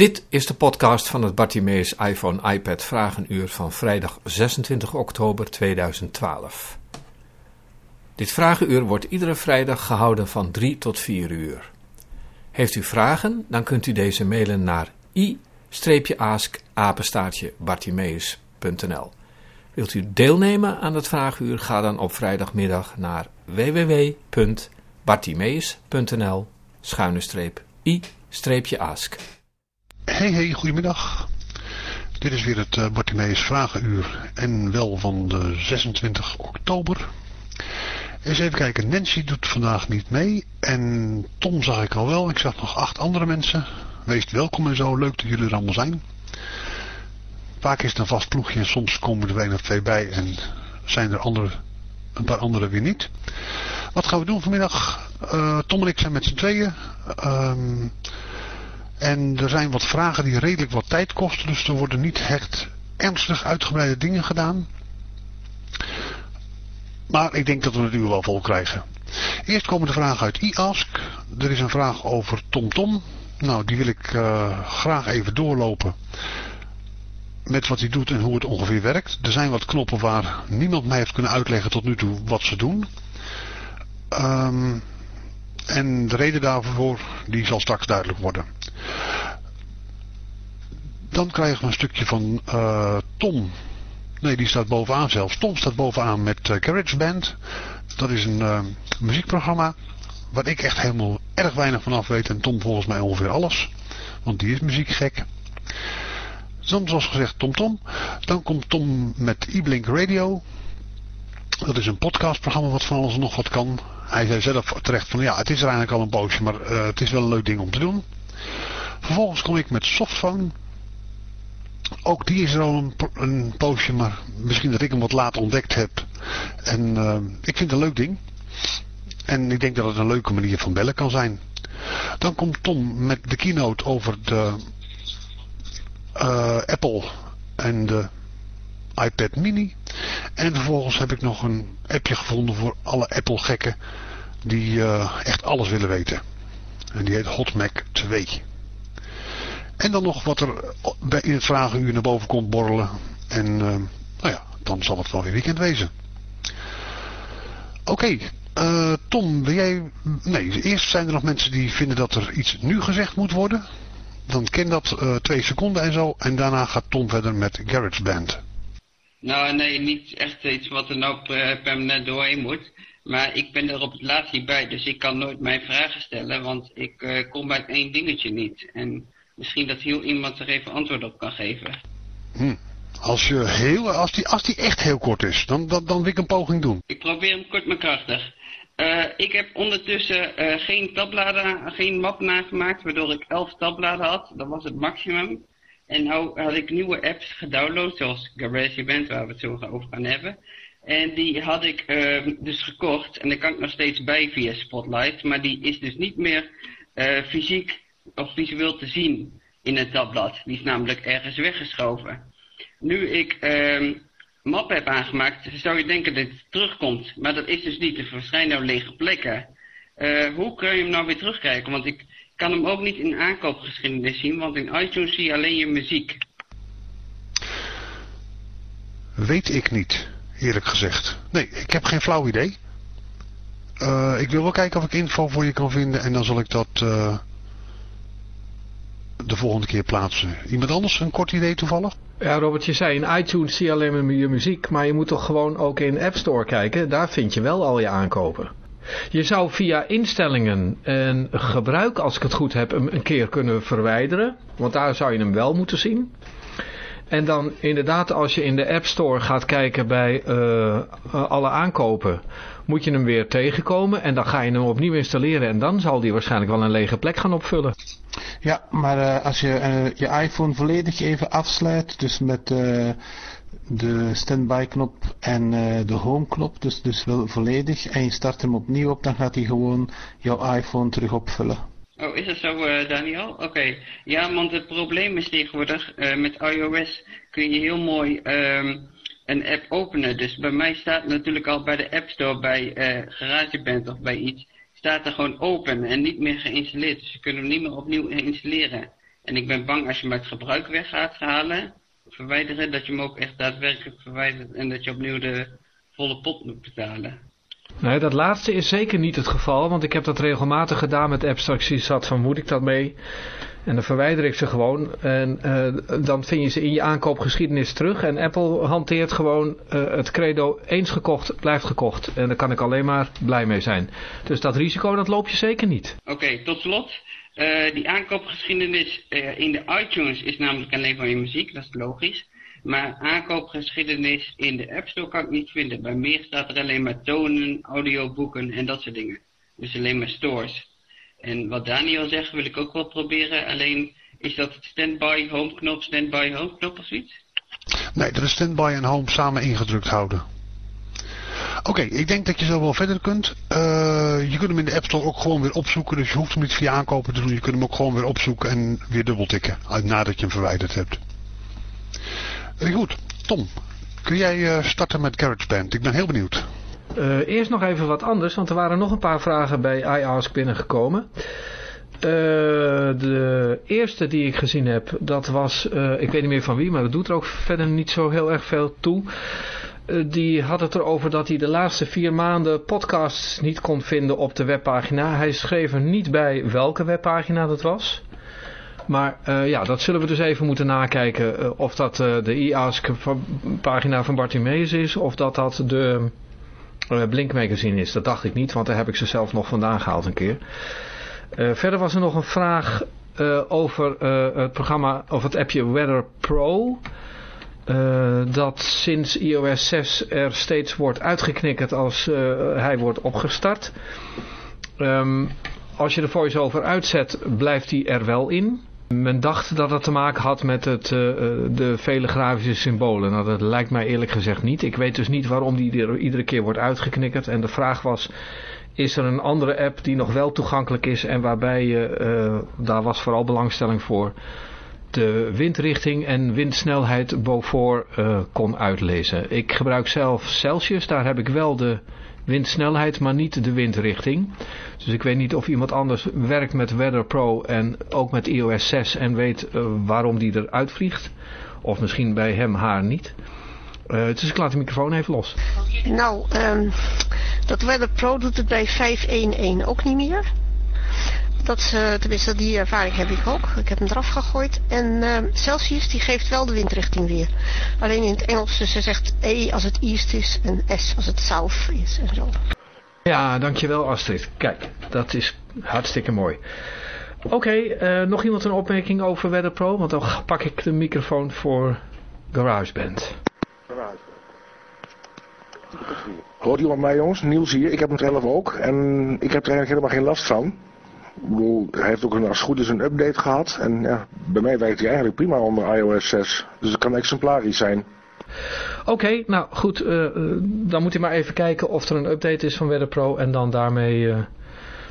Dit is de podcast van het Bartimeus iPhone iPad Vragenuur van vrijdag 26 oktober 2012. Dit vragenuur wordt iedere vrijdag gehouden van 3 tot 4 uur. Heeft u vragen, dan kunt u deze mailen naar i-ask-bartimeus.nl Wilt u deelnemen aan het vragenuur, ga dan op vrijdagmiddag naar www.bartimeus.nl i-ask. Hey, hey, goedemiddag. Dit is weer het uh, Bartimeus Vragenuur en wel van de 26 oktober. Eens even kijken, Nancy doet vandaag niet mee en Tom zag ik al wel. Ik zag nog acht andere mensen. Wees welkom en zo, leuk dat jullie er allemaal zijn. Vaak is het een vast ploegje en soms komen er een of twee bij en zijn er andere, een paar anderen weer niet. Wat gaan we doen vanmiddag? Uh, Tom en ik zijn met z'n tweeën. Ehm... En er zijn wat vragen die redelijk wat tijd kosten. Dus er worden niet echt ernstig uitgebreide dingen gedaan. Maar ik denk dat we het uur wel vol krijgen. Eerst komen de vragen uit iAsk. Er is een vraag over TomTom. Nou, die wil ik uh, graag even doorlopen. Met wat hij doet en hoe het ongeveer werkt. Er zijn wat knoppen waar niemand mij heeft kunnen uitleggen tot nu toe wat ze doen. Um, en de reden daarvoor die zal straks duidelijk worden. Dan krijgen we een stukje van uh, Tom. Nee, die staat bovenaan zelfs. Tom staat bovenaan met uh, GarageBand. Dat is een uh, muziekprogramma waar ik echt helemaal erg weinig van af weet. En Tom volgens mij ongeveer alles. Want die is muziekgek. Dan zoals gezegd Tom Tom. Dan komt Tom met e-Blink Radio. Dat is een podcastprogramma wat van alles nog wat kan. Hij zei zelf terecht van ja, het is er eigenlijk al een poosje, maar het is wel een leuk ding om te doen. Vervolgens kom ik met Softphone. Ook die is er al een, een poosje, maar misschien dat ik hem wat laat ontdekt heb. En uh, ik vind het een leuk ding. En ik denk dat het een leuke manier van bellen kan zijn. Dan komt Tom met de keynote over de uh, Apple en de iPad mini. En vervolgens heb ik nog een appje gevonden voor alle Apple gekken die uh, echt alles willen weten. En die heet HotMac 2. En dan nog wat er in het vragenuur naar boven komt borrelen. En uh, nou ja, dan zal het wel weer weekend wezen. Oké, uh, Tom, wil jij... Nee, eerst zijn er nog mensen die vinden dat er iets nu gezegd moet worden. Dan ken dat uh, twee seconden en zo. En daarna gaat Tom verder met GarageBand. Nou, nee, niet echt iets wat er nou permanent doorheen moet. Maar ik ben er op het laatst niet bij, dus ik kan nooit mijn vragen stellen, want ik uh, kom bij één dingetje niet. En misschien dat heel iemand er even antwoord op kan geven. Hm. Als, je heel, als, die, als die echt heel kort is, dan, dan, dan wil ik een poging doen. Ik probeer hem kort maar krachtig. Uh, ik heb ondertussen uh, geen tabbladen, geen map nagemaakt, waardoor ik 11 tabbladen had. Dat was het maximum. En nou had ik nieuwe apps gedownload, zoals GarageBand, waar we het zo over gaan hebben. En die had ik uh, dus gekocht en daar kan ik nog steeds bij via Spotlight. Maar die is dus niet meer uh, fysiek of visueel te zien in het tabblad. Die is namelijk ergens weggeschoven. Nu ik uh, map heb aangemaakt, zou je denken dat het terugkomt. Maar dat is dus niet. Er verschijnen nou lege plekken. Uh, hoe kun je hem nou weer terugkrijgen? Want ik kan hem ook niet in aankoopgeschiedenis zien, want in iTunes zie je alleen je muziek. Weet ik niet eerlijk gezegd. Nee, ik heb geen flauw idee. Uh, ik wil wel kijken of ik info voor je kan vinden en dan zal ik dat uh, de volgende keer plaatsen. Iemand anders een kort idee toevallig? Ja, Robert, je zei in iTunes zie je alleen maar je muziek, maar je moet toch gewoon ook in App Store kijken. Daar vind je wel al je aankopen. Je zou via instellingen en gebruik, als ik het goed heb, hem een keer kunnen verwijderen. Want daar zou je hem wel moeten zien. En dan inderdaad als je in de App Store gaat kijken bij uh, alle aankopen, moet je hem weer tegenkomen. En dan ga je hem opnieuw installeren en dan zal die waarschijnlijk wel een lege plek gaan opvullen. Ja, maar uh, als je je iPhone volledig even afsluit, dus met de standby knop en de home knop, dus, dus wel volledig, en je start hem opnieuw op, dan gaat hij gewoon jouw iPhone terug opvullen. Oh, is dat zo, uh, Daniel? Oké. Ja, want het probleem is tegenwoordig, uh, met iOS kun je heel mooi um, een app openen. Dus bij mij staat natuurlijk al bij de App Store, bij uh, GarageBand of bij iets, staat er gewoon open en niet meer geïnstalleerd. Dus je kunt hem niet meer opnieuw installeren. En ik ben bang als je hem uit gebruik weg gaat halen, verwijderen, dat je hem ook echt daadwerkelijk verwijdert en dat je opnieuw de volle pot moet betalen. Nee, dat laatste is zeker niet het geval, want ik heb dat regelmatig gedaan met abstracties, zat van moet ik dat mee? En dan verwijder ik ze gewoon en uh, dan vind je ze in je aankoopgeschiedenis terug. En Apple hanteert gewoon uh, het credo eens gekocht blijft gekocht. En daar kan ik alleen maar blij mee zijn. Dus dat risico dat loop je zeker niet. Oké, tot slot. Uh, die aankoopgeschiedenis in de iTunes is namelijk alleen van je muziek, dat is logisch. Maar aankoopgeschiedenis in de App Store kan ik niet vinden. Bij meer staat er alleen maar tonen, audioboeken en dat soort dingen. Dus alleen maar stores. En wat Daniel zegt wil ik ook wel proberen. Alleen is dat standby home knop, standby home knop of zoiets? Nee, dat is standby en home samen ingedrukt houden. Oké, ik denk dat je zo wel verder kunt. Uh, je kunt hem in de App Store ook gewoon weer opzoeken. Dus je hoeft hem niet via aankopen te doen. Je kunt hem ook gewoon weer opzoeken en weer dubbeltikken. Nadat je hem verwijderd hebt. Goed, Tom. Kun jij uh, starten met GarageBand? Ik ben heel benieuwd. Uh, eerst nog even wat anders, want er waren nog een paar vragen bij iAsk binnengekomen. Uh, de eerste die ik gezien heb, dat was, ik weet niet meer van wie, maar dat doet er ook verder niet zo heel erg veel toe. die had het erover dat hij de laatste vier maanden podcasts niet kon vinden op de webpagina. Hij schreef er niet bij welke webpagina dat was. Maar uh, ja, dat zullen we dus even moeten nakijken. Uh, of dat uh, de iAsk pagina van Bartimeus is. Of dat dat de Blink Magazine is. Dat dacht ik niet, want daar heb ik ze zelf nog vandaan gehaald een keer. verder was er nog een vraag over het programma, of het appje Weather Pro. dat sinds iOS 6 er steeds wordt uitgeknikkerd als hij wordt opgestart. Um, als je de voice-over uitzet, blijft hij er wel in. Men dacht dat het te maken had met het, uh, de vele grafische symbolen. Nou, dat lijkt mij eerlijk gezegd niet. Ik weet dus niet waarom die er iedere keer wordt uitgeknikkerd. En de vraag was, is er een andere app die nog wel toegankelijk is en waarbij je, uh, daar was vooral belangstelling voor, de windrichting en windsnelheid uh, kon uitlezen. Ik gebruik zelf Celsius, daar heb ik wel de windsnelheid, maar niet de windrichting. Dus ik weet niet of iemand anders werkt met Weather Pro en ook met iOS 6 en weet uh, waarom die eruit vliegt. Of misschien bij hem, haar niet. Uh, dus ik laat de microfoon even los. Nou, um, dat Weather Pro doet het bij 511 ook niet meer. Dat, uh, tenminste, die ervaring heb ik ook. Ik heb hem eraf gegooid. En uh, Celsius die geeft wel de windrichting weer. Alleen in het Engels, dus ze zegt E als het east is en S als het south is en zo. Ja, dankjewel Astrid. Kijk, dat is hartstikke mooi. Oké, okay, uh, nog iemand een opmerking over Weather Pro? Want dan pak ik de microfoon voor GarageBand. Hoort iemand mij jongens? Niels hier. Ik heb hem zelf ook. En ik heb er eigenlijk helemaal geen last van. Ik bedoel, hij heeft ook een, als het goed is een update gehad. En ja, bij mij werkt hij eigenlijk prima onder iOS 6. Dus het kan exemplarisch zijn. Oké, okay, nou goed. Uh, dan moet je maar even kijken of er een update is van Weather Pro. En dan daarmee uh,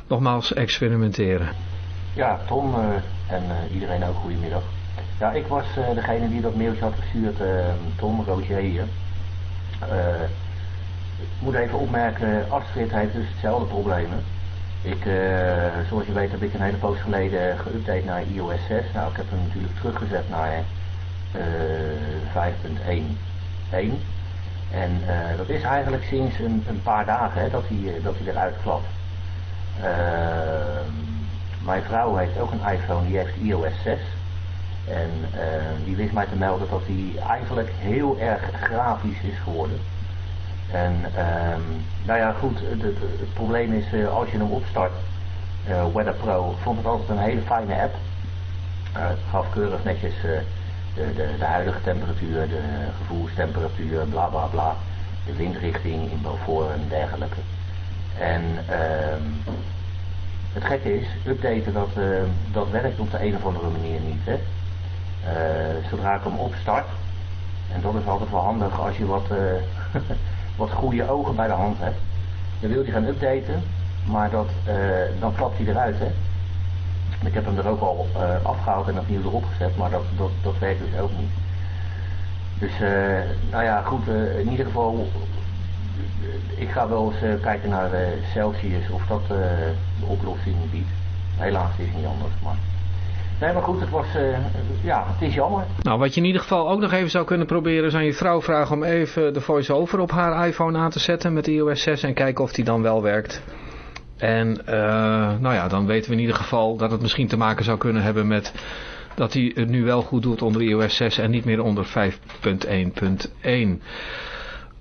nogmaals experimenteren. Ja, Tom uh, en iedereen ook goedemiddag. Ja, ik was degene die dat mailtje had gestuurd. Tom, Roger hier. ik moet even opmerken, Astrid heeft dus hetzelfde problemen. Ik, uh, zoals je weet heb ik een hele poos geleden geüpdate naar iOS 6. Nou, ik heb hem natuurlijk teruggezet naar uh, 5.1.1. En uh, dat is eigenlijk sinds een, een paar dagen hè, dat, hij, dat hij eruit klapt. mijn vrouw heeft ook een iPhone, die heeft iOS 6. En die wist mij te melden dat hij eigenlijk heel erg grafisch is geworden. En um, nou ja, goed, het, probleem is uh, als je hem opstart, uh, Weather Pro, vond het altijd een hele fijne app. Uh, het gaf keurig netjes de, de, de, huidige temperatuur, de gevoelstemperatuur, bla bla bla. De windrichting in Beaufort en dergelijke. En um, het gekke is, updaten dat, dat werkt op de een of andere manier niet. Hè? zodra ik hem opstart, en dat is altijd wel handig als je wat wat goede ogen bij de hand hebt. Dan wil hij gaan updaten, maar dat, uh, dan klapt hij eruit. Hè? Ik heb hem er ook al uh, afgehaald en opnieuw erop gezet, maar dat, dat, dat werkt dus ook niet. Dus, uh, nou ja, goed, in ieder geval, ik ga wel eens kijken naar Celsius of dat de oplossing biedt. Helaas is het niet anders, maar Nee, maar goed, het was, uh, ja, het is jammer. Nou, wat je in ieder geval ook nog even zou kunnen proberen, is aan je vrouw vragen om even de voice-over op haar iPhone aan te zetten met iOS 6 en kijken of die dan wel werkt. En uh, nou ja, dan weten we in ieder geval dat het misschien te maken zou kunnen hebben met dat hij het nu wel goed doet onder iOS 6 en niet meer onder 5.1.1.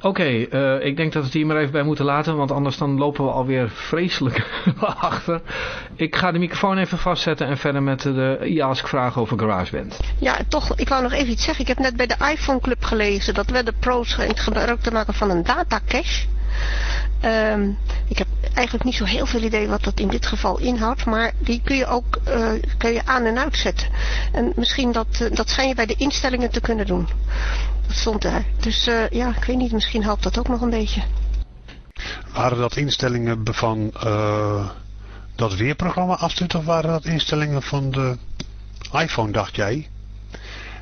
Oké, uh, ik denk dat we het hier maar even bij moeten laten, want anders dan lopen we alweer vreselijk achter. Ik ga de microfoon even vastzetten en verder met de e-ask vraag over GarageBand. Ja, toch, ik wou nog even iets zeggen. Ik heb net bij de iPhone Club gelezen dat de pro's gebruik te maken van een datacache. Um, ik heb eigenlijk niet zo heel veel idee wat dat in dit geval inhoudt, maar die kun je ook uh, kun je aan en uitzetten. En misschien dat, uh, dat schijn je bij de instellingen te kunnen doen. Dat stond daar. Dus uh, ja, ik weet niet, misschien helpt dat ook nog een beetje. Waren dat instellingen van dat weerprogramma afzet of waren dat instellingen van de iPhone, dacht jij?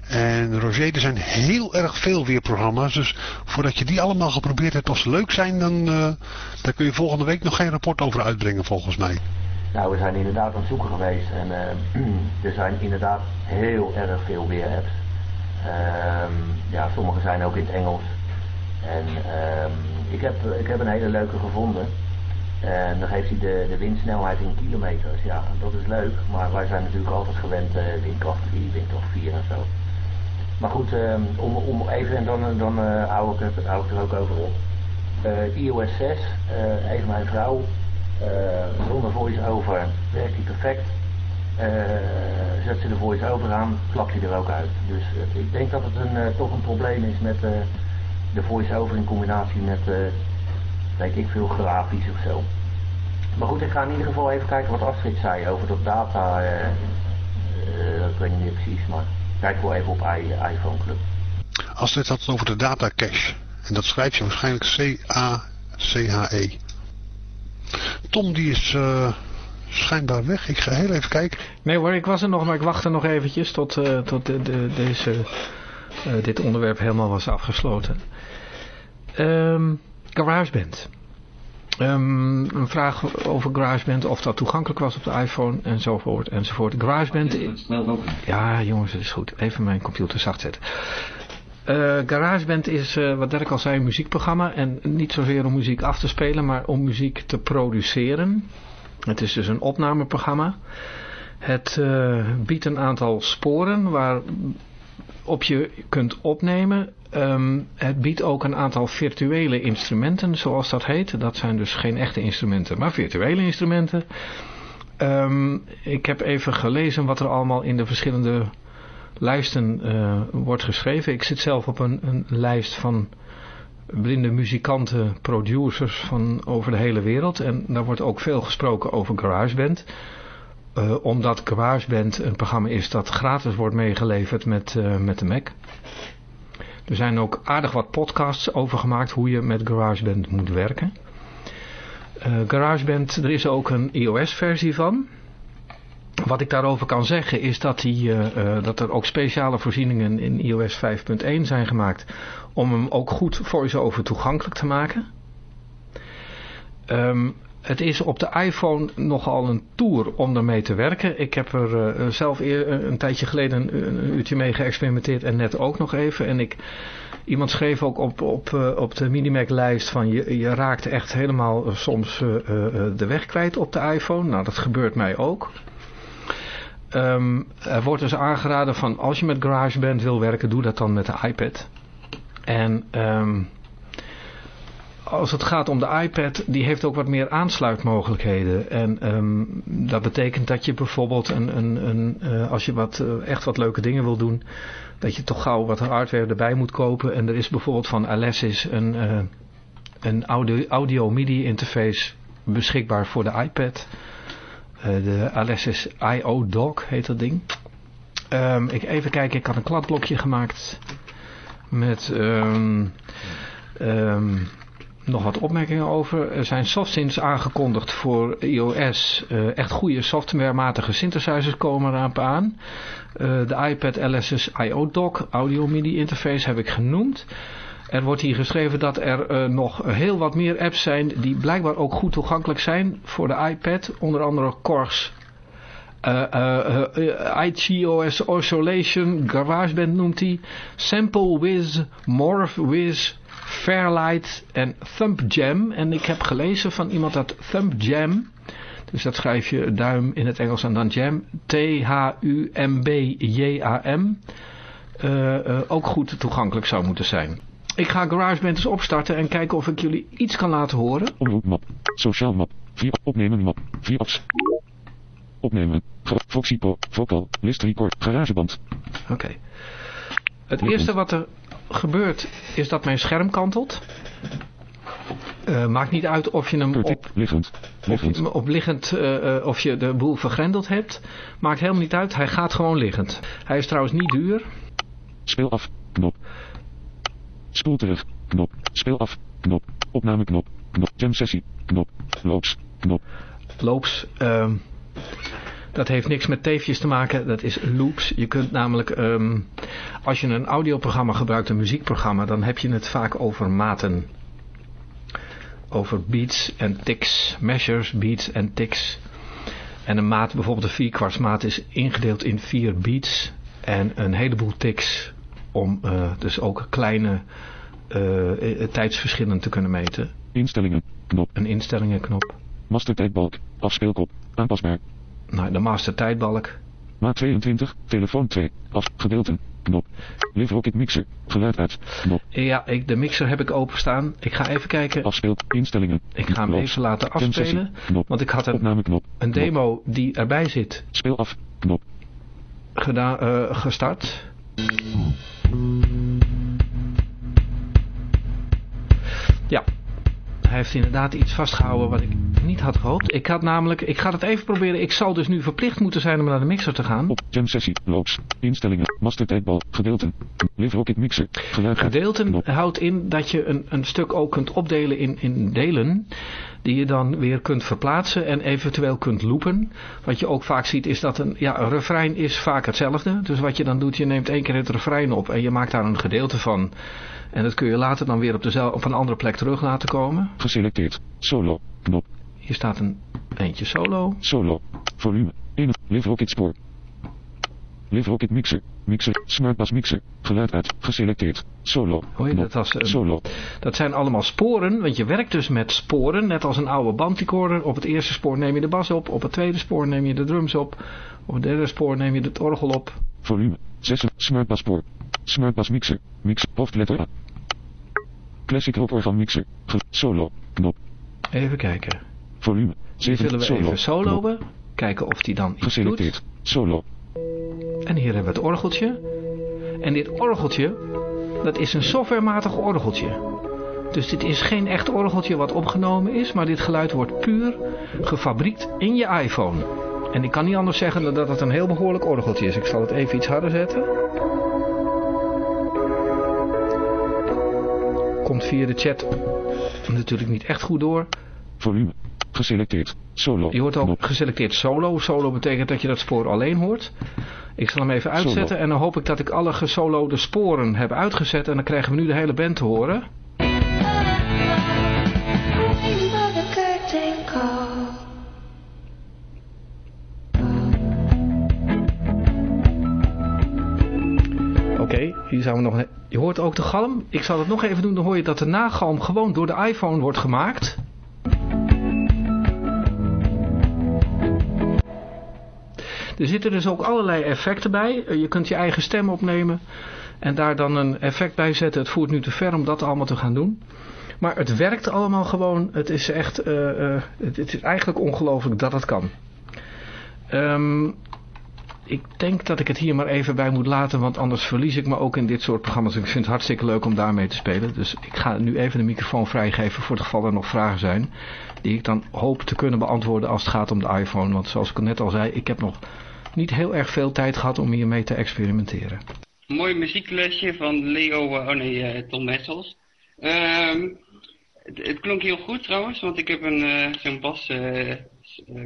En Roger, er zijn heel erg veel weerprogramma's. Dus voordat je die allemaal geprobeerd hebt of ze leuk zijn, dan daar kun je volgende week nog geen rapport over uitbrengen volgens mij. Nou, we zijn inderdaad aan het zoeken geweest. En uh, er zijn inderdaad heel erg veel weerapps. Uh, ja, sommige zijn ook in het Engels. En ehm, ik, heb, ik heb een hele leuke gevonden. En dan geeft hij de, de windsnelheid in kilometers. Ja, dat is leuk. Maar wij zijn natuurlijk altijd gewend uh, windkracht 3, windkracht 4 en zo. Maar goed, ehm, om, om even, en dan, dan uh, hou, ik het, ik er ook over op. Uh, iOS 6, uh, even mijn vrouw, zonder voice-over werkt die perfect. zet ze de voice-over aan, klapt hij er ook uit. Dus ik denk dat het een, toch een probleem is met de voice-over in combinatie met, weet ik veel, grafisch of zo. Maar goed, ik ga in ieder geval even kijken wat Astrid zei over dat data. dat weet ik niet precies, maar Kijk wel even op iPhone Club. Als dit had over de data cache. En dat schrijf je waarschijnlijk C-A-C-H-E. Tom die is uh, schijnbaar weg. Ik ga heel even kijken. Nee hoor, ik was er nog, maar ik wachtte nog eventjes tot, uh, tot de, de, deze, uh, dit onderwerp helemaal was afgesloten. Um, GarageBand. Um, een vraag over GarageBand, of dat toegankelijk was op de iPhone enzovoort enzovoort. GarageBand... Ja jongens, het is goed. Even mijn computer zacht zetten. Uh, GarageBand is, uh, wat Dirk al zei, een muziekprogramma. En niet zozeer om muziek af te spelen, maar om muziek te produceren. Het is dus een opnameprogramma. Het uh, biedt een aantal sporen waarop je kunt opnemen Um, het biedt ook een aantal virtuele instrumenten, zoals dat heet. Dat zijn dus geen echte instrumenten, maar virtuele instrumenten. Um, ik heb even gelezen wat er allemaal in de verschillende lijsten uh, wordt geschreven. Ik zit zelf op een, een lijst van blinde muzikanten, producers van over de hele wereld. En daar wordt ook veel gesproken over GarageBand. Uh, omdat GarageBand een programma is dat gratis wordt meegeleverd met, uh, met de Mac. Er zijn ook aardig wat podcasts over gemaakt hoe je met GarageBand moet werken. Uh, GarageBand, er is ook een iOS versie van. Wat ik daarover kan zeggen is dat, die, uh, uh, dat er ook speciale voorzieningen in iOS 5.1 zijn gemaakt om hem ook goed voice-over toegankelijk te maken. Um, het is op de iPhone nogal een tour om ermee te werken. Ik heb er uh, zelf eer, een tijdje geleden een, uurtje mee geëxperimenteerd en net ook nog even. En ik, iemand schreef ook op, op, op de Minimac lijst van je, je raakt echt helemaal soms de weg kwijt op de iPhone. Nou, dat gebeurt mij ook. Um, er wordt dus aangeraden van als je met GarageBand wil werken, doe dat dan met de iPad. En... Um, als het gaat om de iPad, die heeft ook wat meer aansluitmogelijkheden. En um, dat betekent dat je bijvoorbeeld, een, een, een, uh, als je wat, uh, echt wat leuke dingen wil doen, dat je toch gauw wat hardware erbij moet kopen. En er is bijvoorbeeld van Alessis een, uh, een audio, audio MIDI interface beschikbaar voor de iPad. de Alessis I.O. Dock heet dat ding. Um, ik even kijken, ik had een kladblokje gemaakt met... Um, nog wat opmerkingen over. Er zijn softsints aangekondigd voor iOS. Uh, echt goede softwarematige synthesizers komen eraan aan. Uh, de iPad LSS I.O. dock, audio MIDI interface heb ik genoemd. Er wordt hier geschreven dat er uh, nog heel wat meer apps zijn die blijkbaar ook goed toegankelijk zijn voor de iPad. Onder andere Korgs uh, ITOS Oscillation, GarageBand noemt hij, Sample Wiz, Morph Wiz, Fairlight en Thump Jam. En ik heb gelezen van iemand dat Thump Jam, dus dat schrijf je duim in het Engels en dan jam, T-H-U-M-B-J-A-M, ook goed toegankelijk zou moeten zijn. Ik ga GarageBand eens opstarten en kijken of ik jullie iets kan laten horen. Omroepmap, sociaal map, via opnemen map, via apps. Opnemen, Foxypo, vocal, list record, garageband. Oké. Het eerste wat er gebeurt is dat mijn scherm kantelt. Uh, maakt niet uit of je hem op liggend, liggend. Of, op liggend uh, of je de boel vergrendeld hebt. Maakt helemaal niet uit. Hij gaat gewoon liggend. Hij is trouwens niet duur. Speel af. Knop. Spoel terug. Knop. Speel af. Knop. Opnameknop. Knop. Jam sessie. Knop. Loops. Knop. Loops. Uh, dat heeft niks met teefjes te maken. Dat is loops. Je kunt namelijk... Um, als je een audioprogramma gebruikt, een muziekprogramma... dan heb je het vaak over maten. Over beats en ticks. Measures, beats en ticks. En een maat, bijvoorbeeld een vierkwartsmaat... is ingedeeld in vier beats... en een heleboel ticks om uh, dus ook kleine uh, tijdsverschillen te kunnen meten. Instellingen, knop. Een instellingenknop. Master tijdbalk, afspeelkop, aanpasbaar. Nou, de master tijdbalk. Maat 22, telefoon 2, af, gedeelten, knop. Live Rocket Mixer, geluid uit, knop. Ja, ik, de mixer heb ik openstaan. Ik ga even kijken. Afspeel, instellingen. Ik ga hem even laten afspelen. Knop. Want ik had een, Opnameknop. een demo die erbij zit. Speel af, knop. Gedaan, uh, gestart. Ja, hij heeft inderdaad iets vastgehouden wat ik niet had gehoopt. Ik had namelijk, ik ga het even proberen. Ik zal dus nu verplicht moeten zijn om naar de mixer te gaan. Op jam sessie, loops, instellingen, master tijdbal, gedeelten, live rocket mixer, geluid. Gedeelten houdt in dat je een, een stuk ook kunt opdelen in, in delen. Die je dan weer kunt verplaatsen en eventueel kunt loopen. Wat je ook vaak ziet is dat een, ja, een refrein is vaak hetzelfde. Dus wat je dan doet, je neemt één keer het refrein op en je maakt daar een gedeelte van. En dat kun je later dan weer op, dezelfde, op een andere plek terug laten komen. Geselecteerd. Solo. Knop. Hier staat een eentje solo. Solo. Volume. 1. Live Rocket spoor. Live Rocket mixer. Mixer. Smartbass mixer. Geluid uit. Geselecteerd. Solo. Hoor je dat als een, Solo. Dat zijn allemaal sporen, want je werkt dus met sporen, net als een oude bandrecorder. Op het eerste spoor neem je de bas op, op het tweede spoor neem je de drums op, op het derde spoor neem je het orgel op. Volume. 6. Smartbass spoor. Smartbass mixer. Mixer. Hoofdletter A. Classic organ mixer. Ge solo. Knop. Even kijken. Volume. Hier 7. zullen we solo. even soloen, kijken of die dan iets doet. Geselecteerd. Solo. En hier hebben we het orgeltje. En dit orgeltje, dat is een softwarematig orgeltje. Dus dit is geen echt orgeltje wat opgenomen is, maar dit geluid wordt puur gefabriekt in je iPhone. En ik kan niet anders zeggen dan dat het een heel behoorlijk orgeltje is. Ik zal het even iets harder zetten. Komt via de chat natuurlijk niet echt goed door. Volume. Geselecteerd. Solo. Je hoort ook Knop. geselecteerd solo. Solo betekent dat je dat spoor alleen hoort. Ik zal hem even uitzetten Solo. en dan hoop ik dat ik alle gesolode sporen heb uitgezet. En dan krijgen we nu de hele band te horen. Oké, hier zijn we nog... Je hoort ook de galm. Ik zal het nog even doen, dan hoor je dat de nagalm gewoon door de iPhone wordt gemaakt. Er zitten dus ook allerlei effecten bij. Eh, Je kunt je eigen stem opnemen en daar dan een effect bij zetten. Het voert nu te ver om dat allemaal te gaan doen. Maar het werkt allemaal gewoon. Het is echt, eh, eh, het, is eigenlijk ongelooflijk dat het kan. Ehm, ik denk dat ik het hier maar even bij moet laten, want anders verlies ik me ook in dit soort programma's. Ik vind het hartstikke leuk om daarmee te spelen. Dus ik ga nu even de microfoon vrijgeven voor het geval er nog vragen zijn. Die ik dan hoop te kunnen beantwoorden als het gaat om de iPhone. Want zoals ik net al zei, ik heb nog niet heel erg veel tijd gehad om hiermee te experimenteren. Mooi muzieklesje van Leo, eh, oh nee, eh, Tom Messels. Ehm, het, klonk heel goed trouwens, want ik heb een eh, zo'n bas eh,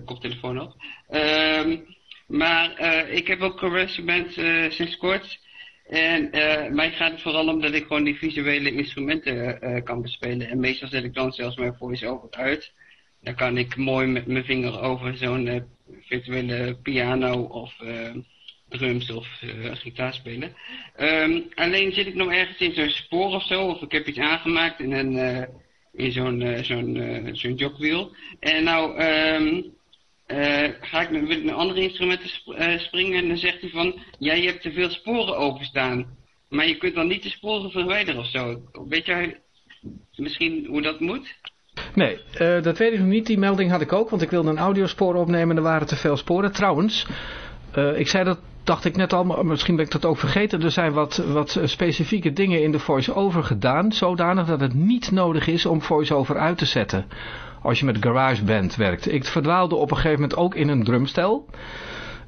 koptelefoon op. Ehm, maar eh, ik heb ook GarageBand eh sinds kort. En eh, mij gaat het vooral om dat ik gewoon die visuele instrumenten kan bespelen. En meestal zet ik dan zelfs mijn voice-over uit. dan kan ik mooi met mijn vinger over zo'n virtuele piano of drums of gitaar spelen. Ehm, alleen zit ik nog ergens in zo'n spoor of zo, of ik heb iets aangemaakt in een in zo'n zo'n zo'n jogwiel. En nou ehm, ga ik met, een andere instrumenten springen en dan zegt hij van, ja, je hebt te veel sporen overstaan. Maar je kunt dan niet de sporen verwijderen of zo. Weet jij misschien hoe dat moet? Nee, uh, dat weet ik nog niet. Die melding had ik ook, want ik wilde een audiospoor opnemen en er waren te veel sporen. Trouwens, ik zei dat, dacht ik net al, maar misschien ben ik dat ook vergeten. Er zijn wat, wat specifieke dingen in de voice-over gedaan, zodanig dat het niet nodig is om voice-over uit te zetten. Als je met GarageBand werkt. Ik verdwaalde op een gegeven moment ook in een drumstel.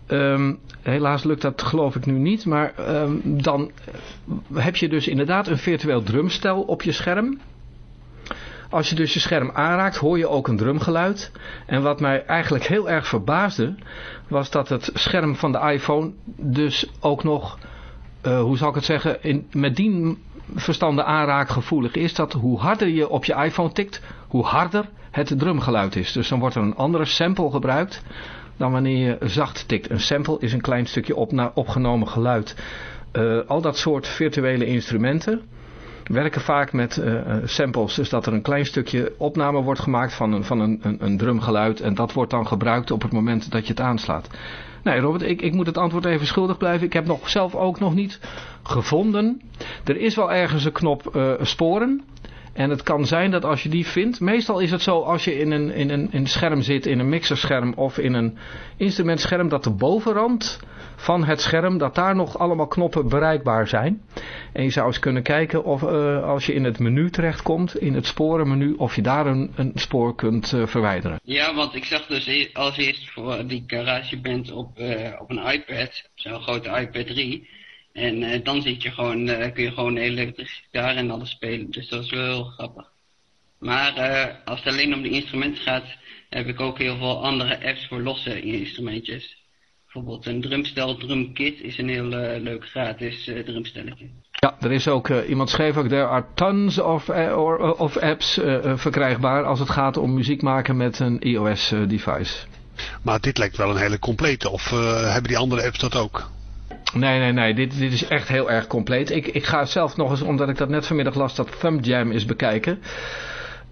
Um, helaas lukt dat geloof ik nu niet, maar um, dan heb je dus inderdaad een virtueel drumstel op je scherm. Als je dus je scherm aanraakt, hoor je ook een drumgeluid. En wat mij eigenlijk heel erg verbaasde, was dat het scherm van de iPhone dus ook nog, uh, hoe zal ik het zeggen, in, met die verstande aanraakgevoelig is dat hoe harder je op je iPhone tikt, hoe harder het drumgeluid is. Dus dan wordt er een andere sample gebruikt dan wanneer je zacht tikt. Een sample is een klein stukje op, opgenomen geluid. Uh, al dat soort virtuele instrumenten werken vaak met uh, samples. Dus dat er een klein stukje opname wordt gemaakt van, een, van een, een, een, drumgeluid. En dat wordt dan gebruikt op het moment dat je het aanslaat. Nee Robert, ik, ik moet het antwoord even schuldig blijven. Ik heb nog zelf ook nog niet gevonden. Er is wel ergens een knop sporen. En het kan zijn dat als je die vindt, meestal is het zo als je in een, in een, in een scherm zit, in een mixerscherm of in een instrumentscherm, dat de bovenrand van het scherm, dat daar nog allemaal knoppen bereikbaar zijn. En je zou eens kunnen kijken of uh, als je in het menu terechtkomt, in het sporenmenu, of je daar een, een spoor kunt uh, verwijderen. Ja, want ik zag dus als eerst voor die GarageBand op, uh, op een iPad, zo'n grote iPad 3... En uh, dan zit je gewoon, uh, kun je gewoon elektrische gitaar en alles spelen. Dus dat is wel heel grappig. Maar uh, als het alleen om de instrumenten gaat, heb ik ook heel veel andere apps voor losse instrumentjes. Bijvoorbeeld een drumstel drumkit is een heel leuk gratis drumstelletje. Ja, er is ook, iemand schreef ook, there are tons of, of apps verkrijgbaar als het gaat om muziek maken met een iOS device. Maar dit lijkt wel een hele complete, of hebben die andere apps dat ook? Nee, nee, nee. Dit, dit is echt heel erg compleet. Ik, ik ga zelf nog eens, omdat ik dat net vanmiddag las, dat Thumb Jam is bekijken.